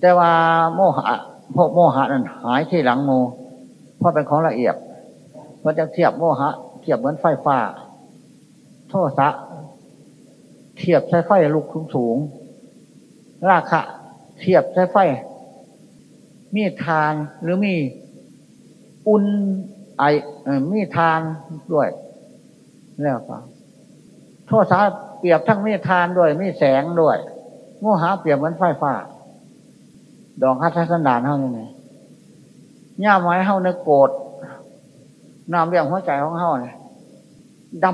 แต่ว่าโมหะพวกโมหะนั้นหายที่หลังโมเพราะเป็นของละเอียด มันจะเทียบโมหะเทียบเหมือนไฟฟ้าโทษสะเทียบใช้ไฟลุกสูง ราคะ เทียบใช้ไฟ มีทานหรือมีอุ่นไอมีทานด้วยแล้วก็โทษสะเปรียบทั้งมีทานด้วย มีแสงด้วยโมหะเปรียบเหมือนไฟฟ้า ดองคัดสันดานเท่านี้ไงย่าไม้เท่านึกโกรธ น้ำเลี้ยงหัวใจของเฮาเนี่ยด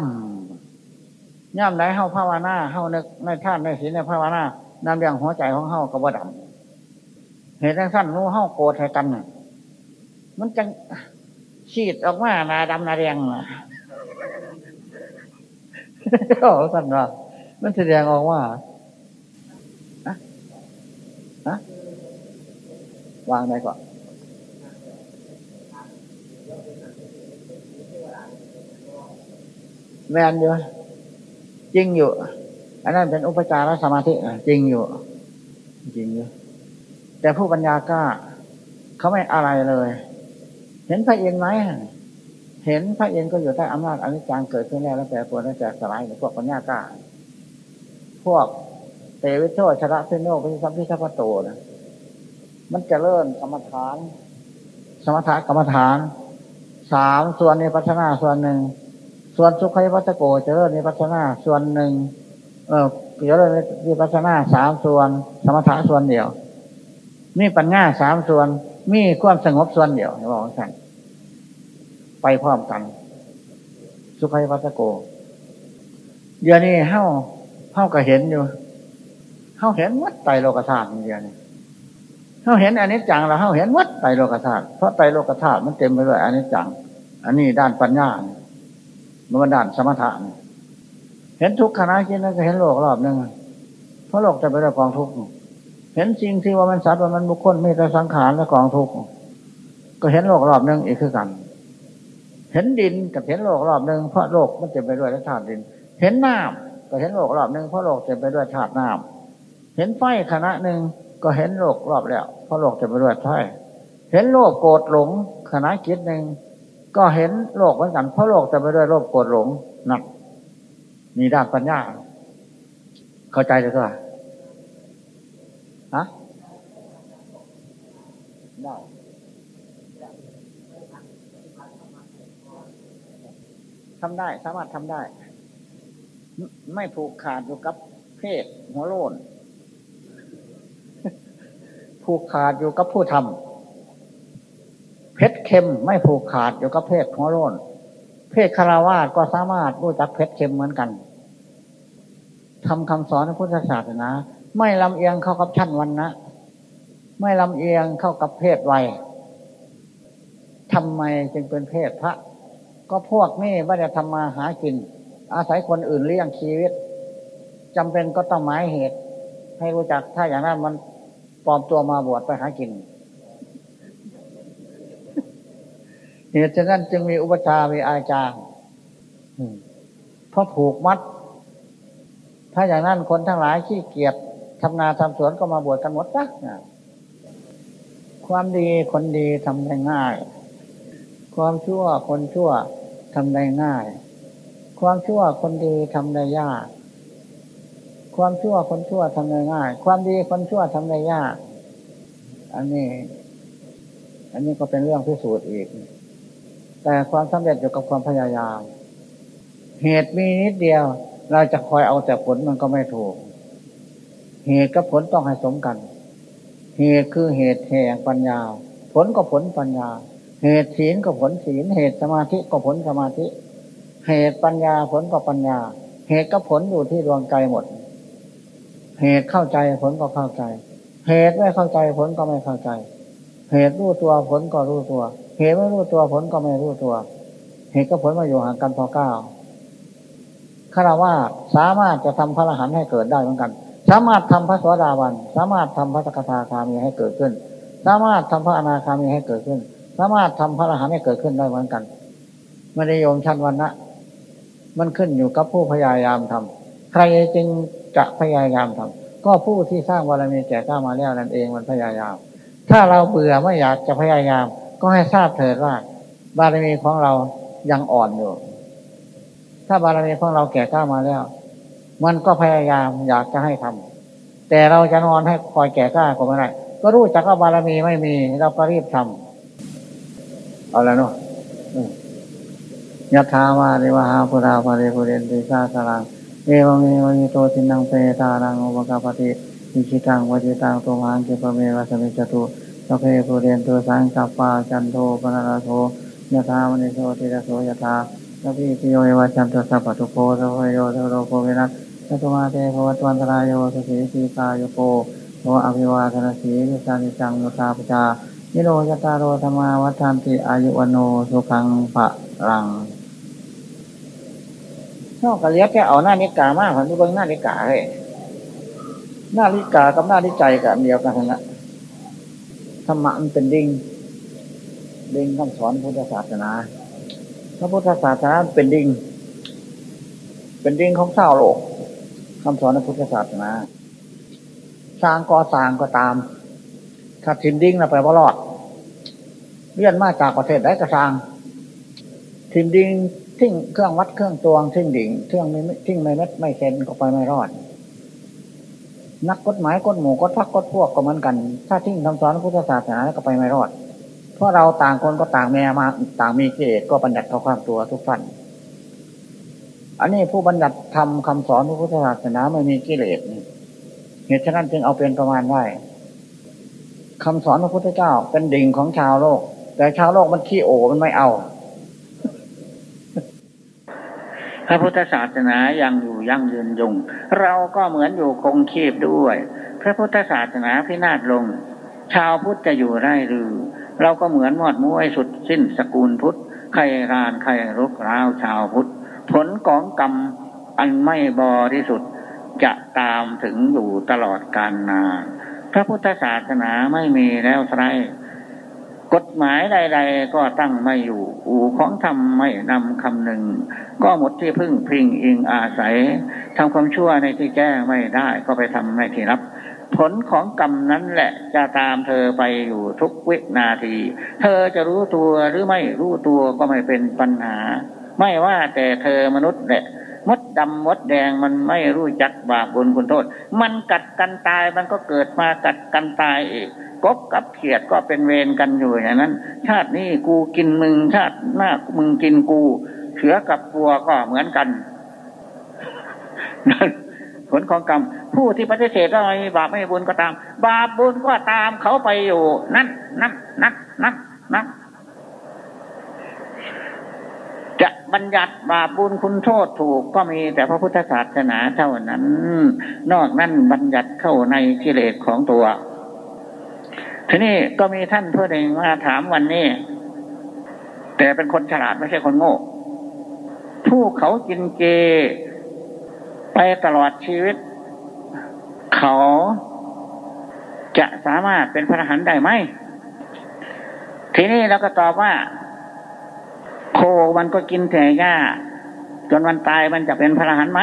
ำย่ำไหนเฮาภาวนาเฮาในในท่านในศีลในภาวนาน้ำเลี้ยงหัวใจของเฮาก็บ่ดำเห็นทั้งสั้นนู้เฮาโกรธให้กันมันจังฉีดออกมานาดำนาแดงนะก็สั้นว่ามันแสดงออกว่าอะอะวางไหนก่อน แมนอยู่จริงอยู่ อันนั้นเป็นอุปจารสมาธิจริงอยู่ จริงอยู่ แต่ผู้ปัญญากล้าเขาไม่อะไรเลย เห็นพระเอ็นไหมเห็นพระเอ็นก็อยู่ใต้อำนาจอนิจจังเกิดขึ้นแล้วแล้วแต่ตัวแล้วแต่สลายพวกปัญญากล้า พวกเตวิโชชระเซโนพิสัมพิทัพโตนะมันจะเริ่มกรรมฐาน สมถะกรรมฐาน สามส่วนในพัฒนาส่วนหนึ่ง ส่วนสุขยวัตโกจะเริ่มในพัฒนาส่วนหนึ่งเออจะเริ่มในพัฒนาสามส่วน สมถะส่วนเดียว มีปัญญาสามส่วน มีความสงบส่วนเดียวบอกท่านไปพร้อมกัน สุขยวัตโก เดี๋ยวนี้เฮ้าเฮ้าก็เห็นอยู่เฮ้าเห็นวัดไตโลกธาตุเดียวนี้เฮ้าเห็นอันนี้จังแล้วเฮ้าเห็นวัดไตโลกธาตุเพราะไตโลกธาตุมันเต็มไปด้วยอันนี้จัง อันนี้ด้านปัญญา มันด่านสมถะเห็นทุกขณะคิดนั่นก็เห็นโลกรอบหนึ่งเพราะโลกจะไปด้วยกองทุกข์เห็นสิ่งที่ว่ามันสัตว์ว่ามันบุคคลมีแต่สังขารและกองทุกข์ก็เห็นโลกรอบหนึ่งอีกคือกัน เห็นดินกับเห็นโลกรอบหนึ่งเพราะโลกมันเต็มไปด้วยธาตุดิน เห็นน้ำก็เห็นโลกรอบหนึ่งเพราะโลกเต็มไปด้วยธาตุน้ำเห็นไฟขณะหนึ่งก็เห็นโลกรอบแล้ว เพราะโลกเต็มไปด้วยไฟเห็นโลกโกรธหลงขณะคิดหนึ่ง ก็เห็นโลกเหมือนกันเพราะโลกจะไปด้วยโลภโกรธหลงนัก มีด้านปัญญา เข้าใจเลยก็ฮะได้ทำได้สามารถทำได้ ไม่ผูกขาดอยู่กับเพศหัวโลนผูกขาดอยู่กับผู้ทำ เพชรเค็มไม่ผูกขาดอยู่กับเพศหัวโลนเพศคาราวาสก็สามารถรู้จักเพชรเค็มเหมือนกันทำคำสอนพุทธศาสนา ไม่ลำเอียงเข้ากับชั้นวันนะไม่ลำเอียงเข้ากับเพศวัยทำไมจึงเป็นเพศพระ ก็พวกนี้ว่าจะทำมาหากิน อาศัยคนอื่นเลี้ยงชีวิตจำเป็นก็ต้องหมายเหตุ ให้รู้จักถ้าอย่างนั้นมันปลอมตัวมาบวชไปหากิน เหตุฉะนั้นจึงมีอุปชามีอาจารย์เพราะผูกมัด ถ้าอย่างนั้นคนทั้งหลายขี้เกียจทำนาทำสวนก็มาบวชกันหมดนะความดีคนดีทำได้ง่าย ความชั่วคนชั่วทำได้ง่าย ความชั่วคนดีทำได้ยาก ความชั่วคนชั่วทำได้ง่าย ความดีคนชั่วทำได้ยาก อันนี้ อันนี้ก็เป็นเรื่องพิสูจน์อีก แต่ความสำเร็จอยู่กับความพยายาม เหตุมีนิดเดียว เราจะคอยเอาแต่ผลมันก็ไม่ถูก เหตุกับผลต้องให้สมกัน เหตุคือเหตุแห่งปัญญา ผลก็ผลปัญญา เหตุศีลก็ผลศีล เหตุสมาธิก็ผลสมาธิ เหตุปัญญาผลก็ปัญญา เหตุกับผลอยู่ที่ดวงใจหมด เหตุเข้าใจผลก็เข้าใจ เหตุไม่เข้าใจผลก็ไม่เข้าใจ เหตุรู้ตัวผลก็รู้ตัว เหตุไม่รู้ตัวผลก็ไม่รู้ตัว เหตุกับผลมาอยู่ห่างกันพอเก้าคารวะสามารถจะทำพระอรหันต์ให้เกิดได้เหมือนกัน สามารถทำพระสวสดาวัน สามารถทำพระสกทาคามีให้เกิดขึ้น สามารถทำพระอนาคามีให้เกิดขึ้น สามารถทำพระอรหันต์ให้เกิดขึ้นได้เหมือนกันไม่ได้โยงชั้นวันนะมันขึ้นอยู่กับผู้พยายามทำใครจึงจะพยายามทำก็ผู้ที่สร้างบารมีแก่ข้ามาแล้วนั่นเองมันพยายาม ถ้าเราเบื่อไม่อยากจะพยายาม ก็ให้ทราบเถิดว่า บารมีของเรายังอ่อนอยู่ ถ้าบารมีของเราแก่ข้ามาแล้ว มันก็พยายามอยากจะให้ทำแต่เราจะนอนให้คอยแก่กล้าก็ไม่ได้ก็รู้จักว่าบารมีไม่มี เราก็รีบทำเอาแล้วเนาะยะถา วาริวะหา ปูรา ปะริปูเรนติสาคะรังเอวะเมวะ อิโต ทินนังเปตานังอุปะกัปปะติอิจฉิตัง ปัตถิตังตุมหัง ขิปปะเมวะ สะมิชฌะตุ สัพเพปูเรนตุ สังกัปปาจันโทปัณณะระโส ยะถา มะณิโชติระโสยะถาสัพพีติโยวิวัชชันตุสัพพะทุโข สัพพะภะโยสัพพะโรโค วินัสสัตมาเตภวตวันตรายโยสุสีสีกายโกโวอภิวาทนาสีวิสานิจังมุตาปจานิโรยตาโรธรรมาวัฏานติอายุวโนสุขังภะรังนอกจากเลียแค่เอาหน้านิกามากผมดูเบิ้งหน้านิกาเลยหน้านิกากับหน้านิใจกับเดียวกันนะ ธรรมะมันเป็นดิ่งดิ่งคำสอนพุทธศาสนาพระพุทธศาสนาเป็นดิ่งเป็นดิ่งของเศร้าโลกคำสอนในพุทธศาสนาสร้างก่อสร้างก็ตาม ถ้าทิ้งดิ่งนะไปว่ารอดเลื่อนมาจากประเทศได้กระสร้างทิ้งดิ่งทิ้งเครื่องวัดเครื่องตวงทิ้งดิ่งเครื่องไม่ทิ้งไม่เม็ดไม่เซนก็ไปไม่รอด นักกฎหมายกฎหมู่กฎพักกฎพวกก็เหมือนกัน ถ้าทิ้งคำสอนพุทธศาสนาก็ไปไม่รอด เพราะเราต่างคนก็ต่างแม่มาต่างมีเกศก็บัญญัติเข้าความตัวทุกท่านอันนี้ผู้บัญญัติทำคำสอนพระพุทธศาสนาไม่มีกิเลสเหตุฉะนั้นจึงเอาเป็นประมาณได้คำสอนพระพุทธเจ้าเป็นดิ่งของชาวโลก แต่ชาวโลกมันขี้โอมันไม่เอา พระพุทธศาสนายังอยู่ยั่งยืนยง เราก็เหมือนอยู่คงคีบด้วย พระพุทธศาสนาพินาศลง ชาวพุทธจะอยู่ได้หรือ เราก็เหมือนมอดมุ้ยสุดสิ้นสกุลพุทธใครรานใครรุกร้าวชาวพุทธ ผลของกรรมอันไม่บริสุทธิ์จะตามถึงอยู่ตลอดกาลนานพระพุทธศาสนาไม่มีแล้วไร กฎหมายใด ๆ ก็ตั้งไม่อยู่ อู่ของธรรมไม่นำคำหนึ่ง ก็หมดที่พึ่งพิงอิงอาศัยทำความชั่วในที่แก้ไม่ได้ก็ไปทำในที่รับ ผลของกรรมนั้นแหละจะตามเธอไปอยู่ทุกวินาที เธอจะรู้ตัวหรือไม่รู้ตัวก็ไม่เป็นปัญหา ไม่ว่าแต่เธอมนุษย์แหละ มดดำมดแดงมันไม่รู้จักบาปบุญคุณโทษ มันกัดกันตายมันก็เกิดมากัดกันตายอีกกบกับเขียดก็เป็นเวรกันอยู่อย่างนั้น ชาตินี้กูกินมึงชาติหน้ามึงกินกู เสือกับปัวก็เหมือนกันนั่นผลของกรรม ผู้ที่ปฏิเสธว่าไม่บาปไม่บุญก็ตาม บาปบุญก็ตามเขาไปอยู่ นั่นนั่นนั่นนั่นนั่น จะบัญญัติบาปบุญคุณโทษถูกก็มีแต่พระพุทธศาสนาเท่านั้น นอกนั้นบัญญัติเข้าในกิเลสของตัว ทีนี้ก็มีท่านเพื่อนเองมาถามวันนี้ แต่เป็นคนฉลาดไม่ใช่คนโง่ ผู้เขากินเกไปตลอดชีวิต เขาจะสามารถเป็นพระอรหันต์ได้ไหม ทีนี้เราก็ตอบว่า โคมันก็กินแต่หญ้า จนวันตายมันจะเป็นพระอรหันต์ไหม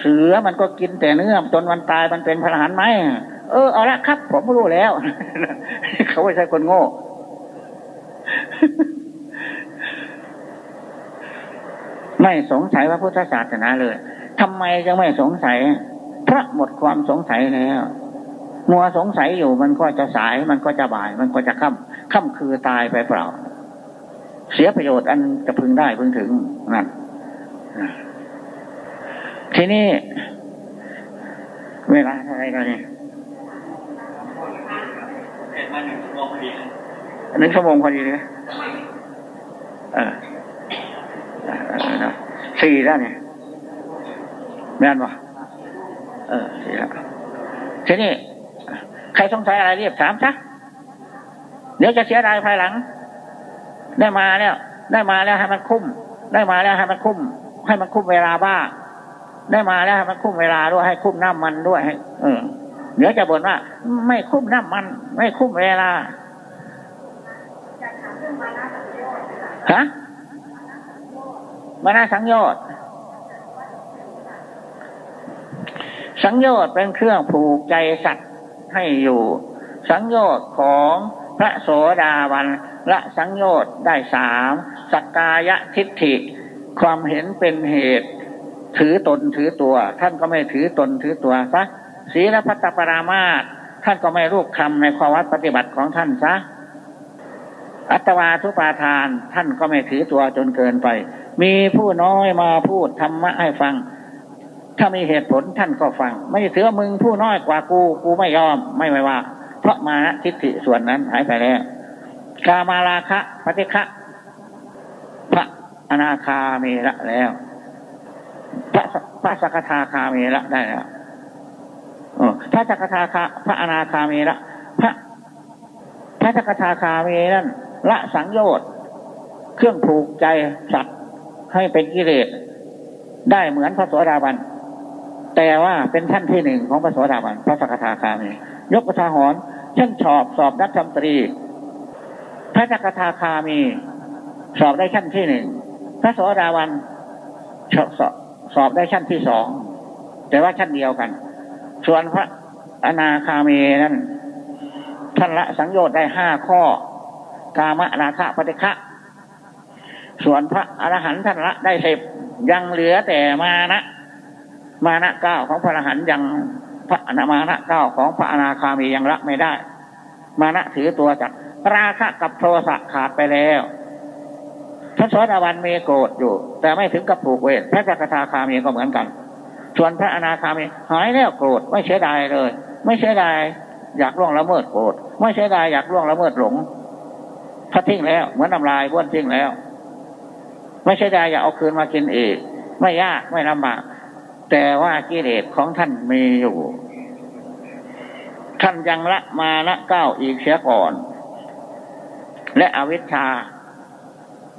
เสือมันก็กินแต่เนื้อจนวันตายมันเป็นพระอรหันต์ไหมเออเอาละครับ ผมรู้แล้ว เขาไม่ใช่คนโง่ ไม่สงสัยว่าพุทธศาสนาเลยทำไมจะไม่สงสัยพระหมดความสงสัยแล้วมัวสงสัยอยู่มันก็จะสายมันก็จะบ่าย มันก็จะค่ำค่ำคือตายไปเปล่า เสียประโยชน์อันจะพึงได้พึงถึงนั่นทีนี้ เวลาอะไรกันนี่หนึ่งชั่วโมงพอดีหนึ่งชั่วโมงพอดีเลยเออสี่แล้วเนี่ยแม่นปะเออสี่แล้วทีนี้ ใครสงสัยอะไรเรียบถามซะเดี๋ยวจะเสียดายภายหลัง ได้มาแล้ว ได้มาแล้วให้มันคุ้ม ได้มาแล้วให้มันคุ้ม ให้มันคุ้มเวลาบ้า ได้มาแล้วให้มันคุ้มเวลาด้วยให้คุ้มน้ำมันด้วยให้เออเดี๋ยวจะบ่นว่า ไม่คุ้มน้ำมัน ไม่คุ้มเวลาฮะมานาสังโยชน์สังโยชน์เป็นเครื่องผูกใจสัตว์ให้อยู่ สังโยชน์ของพระโสดาบัน ละสังโยชน์ได้สามสักกายทิฏฐิ ความเห็นเป็นเหตุ ถือตนถือตัว ท่านก็ไม่ถือตนถือตัวซะศีลพัตตปรามาตท่านก็ไม่รูปคำในความวัดปฏิบัติของท่านซะอัตวาทุปาทานท่านก็ไม่ถือตัวจนเกินไป มีผู้น้อยมาพูดธรรมะให้ฟัง ถ้ามีเหตุผลท่านก็ฟัง ไม่ถือมึงผู้น้อยกว่ากู กูไม่ยอมไม่ไม่ว่า เพราะมาทิฏฐิส่วนนั้นหายไปแล้ว กามาราคะปฏิฆะพระอนาคาเมละแล้วพระพระสกทาคาเมละได้แล้วพระสกทาคาพระอนาคาเมละพระพระสกทาคาเมนั่นละสังโยชน์เครื่องผูกใจสัตว์ให้เป็นกิเลสได้เหมือนพระโสดาบัน แต่ว่าเป็นท่านที่หนึ่งของพระโสดาบัน พระสกทาคามียกกระทาหอนเช่นสอบสอบนักธรรมตรี พระสกทาคามี สอบได้ชั้นที่หนึ่งพระโสดาบันสอบสอบได้ชั้นที่สองแต่ว่าชั้นเดียวกัน ส่วนพระอนาคามีนั้นท่านละสังโยชน์ได้ห้าข้อ กามะราคะปฏิฆะส่วนพระอรหันต์ท่านละได้สิบยังเหลือแต่มานะ มานะเก้าของพระอรหันต์ยังพระอมานะเก้าของพระอนาคามียังละไม่ได้ มานะถือตัวจาก ราคะกับโทสะขาดไปแล้วพระสวัสดิวันมีโกรธอยู่ แต่ไม่ถึงกับผูกเวทพระจักทาคามีก็เหมือนกัน ส่วนพระอนาคามีหายแล้วโกรธไม่เสียดายเลย ไม่เสียดายอยากล่วงละเมิดโกรธไม่เสียดายอยากล่วงละเมิดหลงถ้าทิ้งแล้วเหมือนน้ำลายบ้วนทิ้งแล้ว ไม่ใช่ได้อย่าเอาคืนมากินเองไม่ยากไม่ลำบากแต่ว่ากิเลสของท่านมีอยู่ ท่านยังละมาละเก้าอีกเสียก่อน และอวิชชา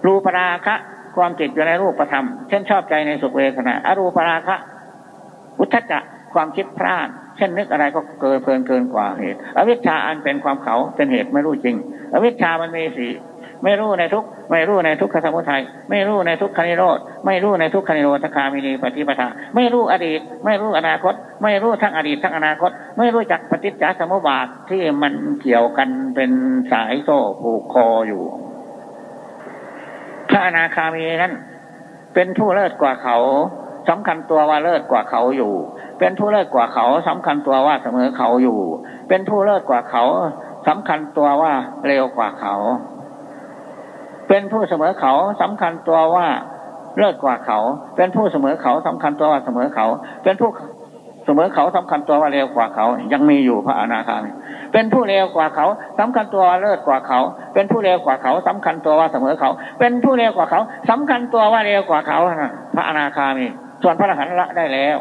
รูปราคะ ความจิตอยู่ในรูปธรรมเช่นชอบใจในสุขเวทนาอารูปราคะอุทธจะความคิดพลาด เช่นนึกอะไรก็เกินเพลินเกินกว่าเหตุ อวิชชาอันเป็นความเขาเป็นเหตุไม่รู้จริง อวิชชามันมีสี ไม่รู้ในทุกไม่รู้ในทุกขสมุทัยไม่รู้ในทุกขนิโรธไม่รู้ในทุกขนิโรธคามินีปฏิปทา ไม่รู้อดีต ไม่รู้อนาคต ไม่รู้ทั้งอดีตทั้งอนาคต ไม่รู้จักปฏิจจสมุปบาทที่มันเกี่ยวกันเป็นสายโซ่ผูกคออยู่พระอนาคามีนั้นเป็นผู้เลิศกว่าเขาสำคัญตัวว่าเลิศกว่าเขาอยู่ เป็นผู้เลิศกว่าเขาสำคัญตัวว่าเสมอเขาอยู่ เป็นผู้เลิศกว่าเขาสำคัญตัวว่าเร็วกว่าเขา เป็นผู้เสมอเขาสำคัญตัวว่าเลิศกว่าเขา เป็นผู้เสมอเขาสำคัญตัวว่าเสมอเขา เป็นผู้เสมอเขาสำคัญตัวว่าเร็วกว่าเขา ยังมีอยู่พระอนาคามีเป็นผู้เร็วกว่าเขาสำคัญตัวว่าเลิศกว่าเขา เป็นผู้เร็วกว่าเขาสำคัญตัวว่าเสมอเขา เป็นผู้เร็วกว่าเขาสำคัญตัวว่าเร็วกว่าเขาพระอนาคามีส่วนพระอรหันต์ละได้แล้ว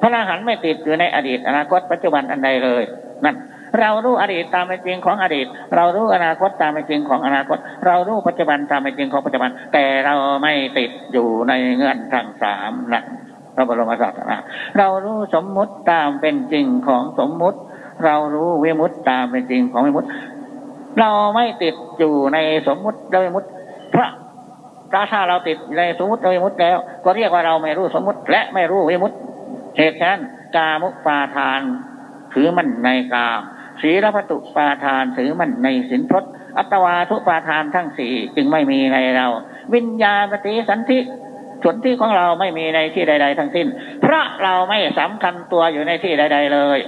พระอรหันต์ไม่ติดอยู่ในอดีตอนาคตปัจจุบันอันใดเลยนั่น เรารู้อดีตตามเป็นจริงของอดีต เรารู้อนาคตตามเป็นจริงของอนาคต เรารู้ปัจจุบันตามเป็นจริงของปัจจุบัน แต่เราไม่ติดอยู่ในเงื่อนทั้งสามนะพระบรมศาสนาเรารู้สมมุติตามเป็นจริงของสมมุติ เรารู้วิมุตตามเป็นจริงของวิมุตเราไม่ติดอยู่ในสมมุติและวิมุตพระถ้าเราติดในสมมุติและวิมุตแล้ว ก็เรียกว่าเราไม่รู้สมมุติ และไม่รู้วิมุตเหตุฉะนั้นกามุปาทานถือมันในกาม ศีลพัตุปาทานถือมันในสินพจอัตวาทุปาทานทั้งสี่จึงไม่มีในเรา วิญญาณปฏิสันธิส่วนที่ของเราไม่มีในที่ใด ๆ ทั้งสิ้น เพราะเราไม่สำคัญตัวอยู่ในที่ใด ๆ เลย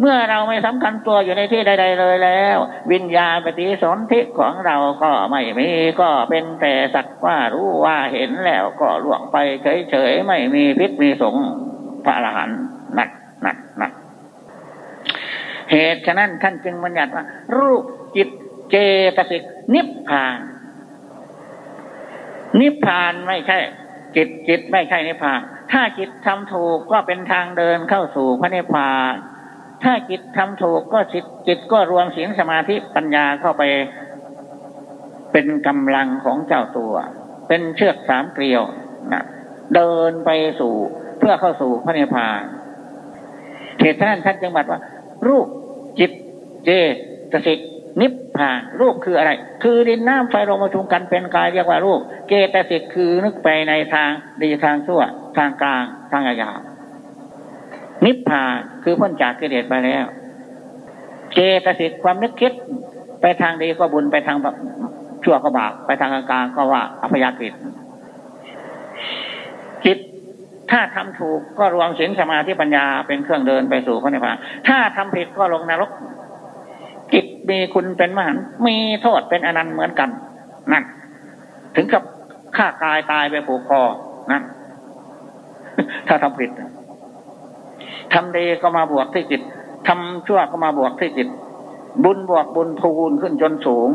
เมื่อเราไม่สำคัญตัวอยู่ในที่ใด ๆ เลยแล้ว วิญญาณปฏิสนธิของเราก็ไม่มีก็เป็นแต่สักว่ารู้ว่าเห็นแล้วก็ล่วงไปเฉยๆไม่มีพิษมีสงพระอรหันต์หนักหนักหนัก เหตุฉะนั้นท่านจึงบัญญัติว่า รูปจิตเจตสิกนิพพาน นิพพานไม่ใช่ จิตจิตไม่ใช่นิพพาน ถ้าจิตทำถูกก็เป็นทางเดินเข้าสู่พระนิพพาน ถ้าจิตทำถูกก็จิตจิตก็รวมศีลสมาธิปัญญาเข้าไป เป็นกำลังของเจ้าตัว เป็นเชือกสามเกลียวนะเดินไปสู่เพื่อเข้าสู่พระนิพพานเหตุนั้นท่านจึงบอกว่า รูปจิตเจตสิกนิพพานรูปคืออะไร คือดินน้ำไฟลมประชุมกันเป็นกายเรียกว่ารูป เจตสิกคือนึกไปในทางดีทางชั่ว ทางกลางทางอาญานิพพานคือพ้นจากกิเลสไปแล้ว เจตสิกความนึกคิดไปทางดีก็บุญไปทางชั่วก็บาปไปทางกลางก็ว่าอภยากฤตจิต ถ้าทำถูกก็รวมศีลสมาธิปัญญาเป็นเครื่องเดินไปสู่พระนิพพาน ถ้าทำผิดก็ลงนรกจิตมีคุณเป็นมหันมีโทษเป็นอนันต์เหมือนกันนั่นถึงกับฆ่ากายตายไปผูกคอนั่นถ้าทำผิดทำดีก็มาบวกที่จิตทำชั่วก็มาบวกที่จิต บุญบวกบุญพูนขึ้นจนสูง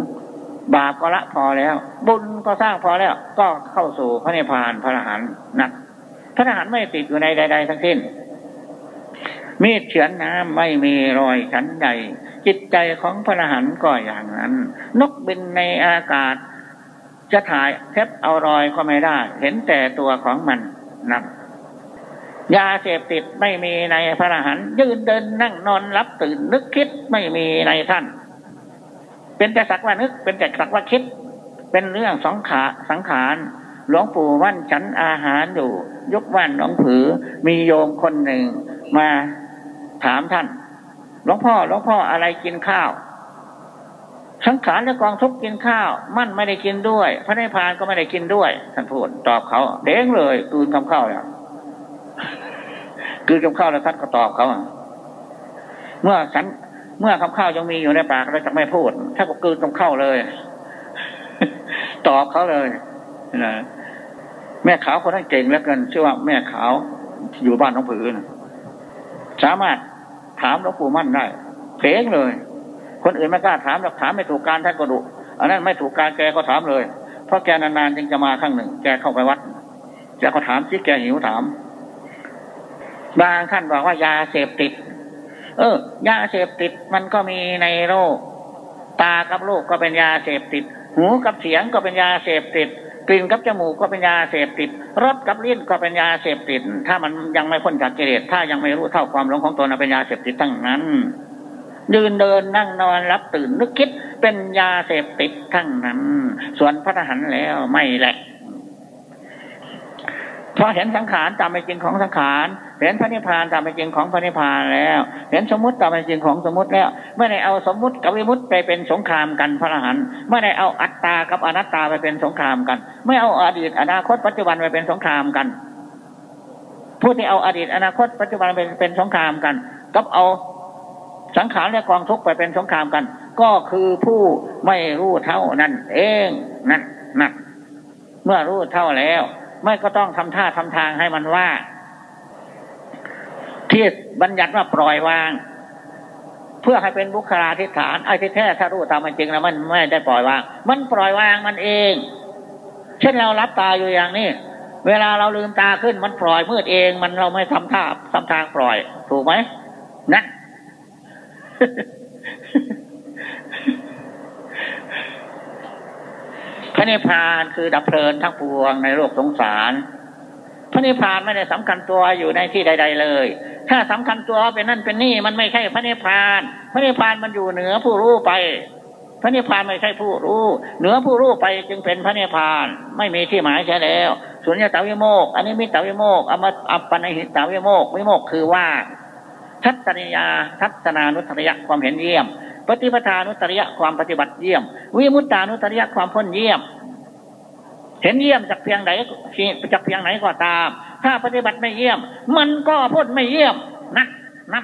บาปก็ละพอแล้ว บุญก็สร้างพอแล้ว ก็เข้าสู่พระนิพพานพระอรหันต์นั่น พระทหารไม่ติดอยู่ในใด ๆ ทั้งสิ้น มีดเฉือนน้ำไม่มีรอยฉันใด จิตใจของพระทหารก็อย่างนั้น นกบินในอากาศ จะถ่ายเทปเอารอยก็ไม่ได้ เห็นแต่ตัวของมันนะยาเสพติดไม่มีในพระทหารยืนเดินนั่งนอนรับตื่นนึกคิดไม่มีในท่าน เป็นแต่สักว่านึก เป็นแต่สักว่าคิด เป็นเรื่องสองขาสังขาร หลวงปู่มั่นฉันอาหารอยู่ ยกว่านหลวงผือ มีโยมคนหนึ่งมาถามท่าน หลวงพ่อหลวงพ่ออะไรกินข้าว สังขารและกองทุกกินข้าว มั่นไม่ได้กินด้วย พระนิพพานก็ไม่ได้กินด้วย ท่านพูดตอบเขาเด้งเลยกืนคำข้าวเนี่ยกืนคำข้าวแล้วท่านก็ตอบเขาเมื่อฉันเมื่อคำข้าวยังมีอยู่ในปากเราจะไม่พูด ถ้าก็กืนคำข้าวเลย ตอบเขาเลยนะ ม่ขาวคนนั้นเก่งเหลือเกินชื่อว่าแม่ขาวอยู่บ้านน้องผือนะสามารถถามหลวงปู่มั่นได้เพลงเลย คนอื่นไม่กล้าถามหรอกถามไม่ถูกการท่านก็ดุอันนั้นไม่ถูกการแกก็ถามเลย เพราะแกนานๆจึงจะมาครั้งหนึ่ง แกเข้าไปวัดแกก็ถามที่แกหิวถาม บางท่านบอกว่ายาเสพติด เออยาเสพติดมันก็มีในโลกตากับลูกก็เป็นยาเสพติด หูกับเสียงก็เป็นยาเสพติด กลิ่นกับจมูกก็เป็นยาเสพติดรสกับลิ้นก็เป็นยาเสพติด ถ้ามันยังไม่พ้นจากกิเลสถ้ายังไม่รู้เท่าความหลงของตนเป็นยาเสพติดทั้งนั้นยืนเดินนั่งนอนรับตื่นนึกคิดเป็นยาเสพติดทั้งนั้น ส่วนพระทหารแล้วไม่แหละ พอเห็นสังขารตามเป็นจริงของสังขาร เห็นพระนิพพานตามเป็นจริงของพระนิพพานแล้ว เห็นสมมติตามเป็นจริงของสมมติแล้ว ไม่ได้เอาสมมติกับวิมุติไปเป็นสงครามกันพระอรหันต์ไม่ได้เอาอัตตากับอนัตตาไปเป็นสงครามกัน ไม่เอาอดีตอนาคตปัจจุบันไปเป็นสงครามกัน ผู้ที่เอาอดีตอนาคตปัจจุบันเป็นเป็นสงครามกัน กับเอาสังขารและกองทุกไปเป็นสงครามกัน ก็คือผู้ไม่รู้เท่านั่นเองนั่นนั่นเมื่อรู้เท่าแล้ว ไม่ก็ต้องทำท่าทำทางให้มันว่าที่บัญญัติว่าปล่อยวาง เพื่อให้เป็นบุคลาธิฐานไอ้ที่แท้ถ้ารู้ตามมันจริงแล้วมันไม่ได้ปล่อยวาง มันปล่อยวางมันเอง เช่นเรารับตาอยู่อย่างนี้เวลาเราลืมตาขึ้นมันปล่อยมืดเองมันเราไม่ทำท่าทำทางปล่อย ถูกไหมนะระนิพพานคือดับเพลินทั้งปวงในโลกสงสาร พระนิพพานไม่ได้สำคัญตัวอยู่ในที่ใด ๆ เลย ถ้าสำคัญตัวเป็นนั่นเป็นนี่มันไม่ใช่พระนิพพาน พระนิพพานมันอยู่เหนือผู้รู้ไป พระนิพพานไม่ใช่ผู้รู้ เหนือผู้รู้ไปจึงเป็นพระนิพพาน ไม่มีที่หมายใช่แล้วสุญญตาวิโมกอันนี้มิตาวิโมกอมอัปปนหิตาวิโมกวิโมกคือว่าทัศนิยาทัศนานุทริยความเห็นเยี่ยม ปฏิปทานุตริยะความปฏิบัติเยี่ยม วิมุตตานุตริยะความพ้นเยี่ยม เห็นเยี่ยมจากเพียงไหนจากเพียงไหนก็ตาม ถ้าปฏิบัติไม่เยี่ยม มันก็พ้นไม่เยี่ยมนะนะ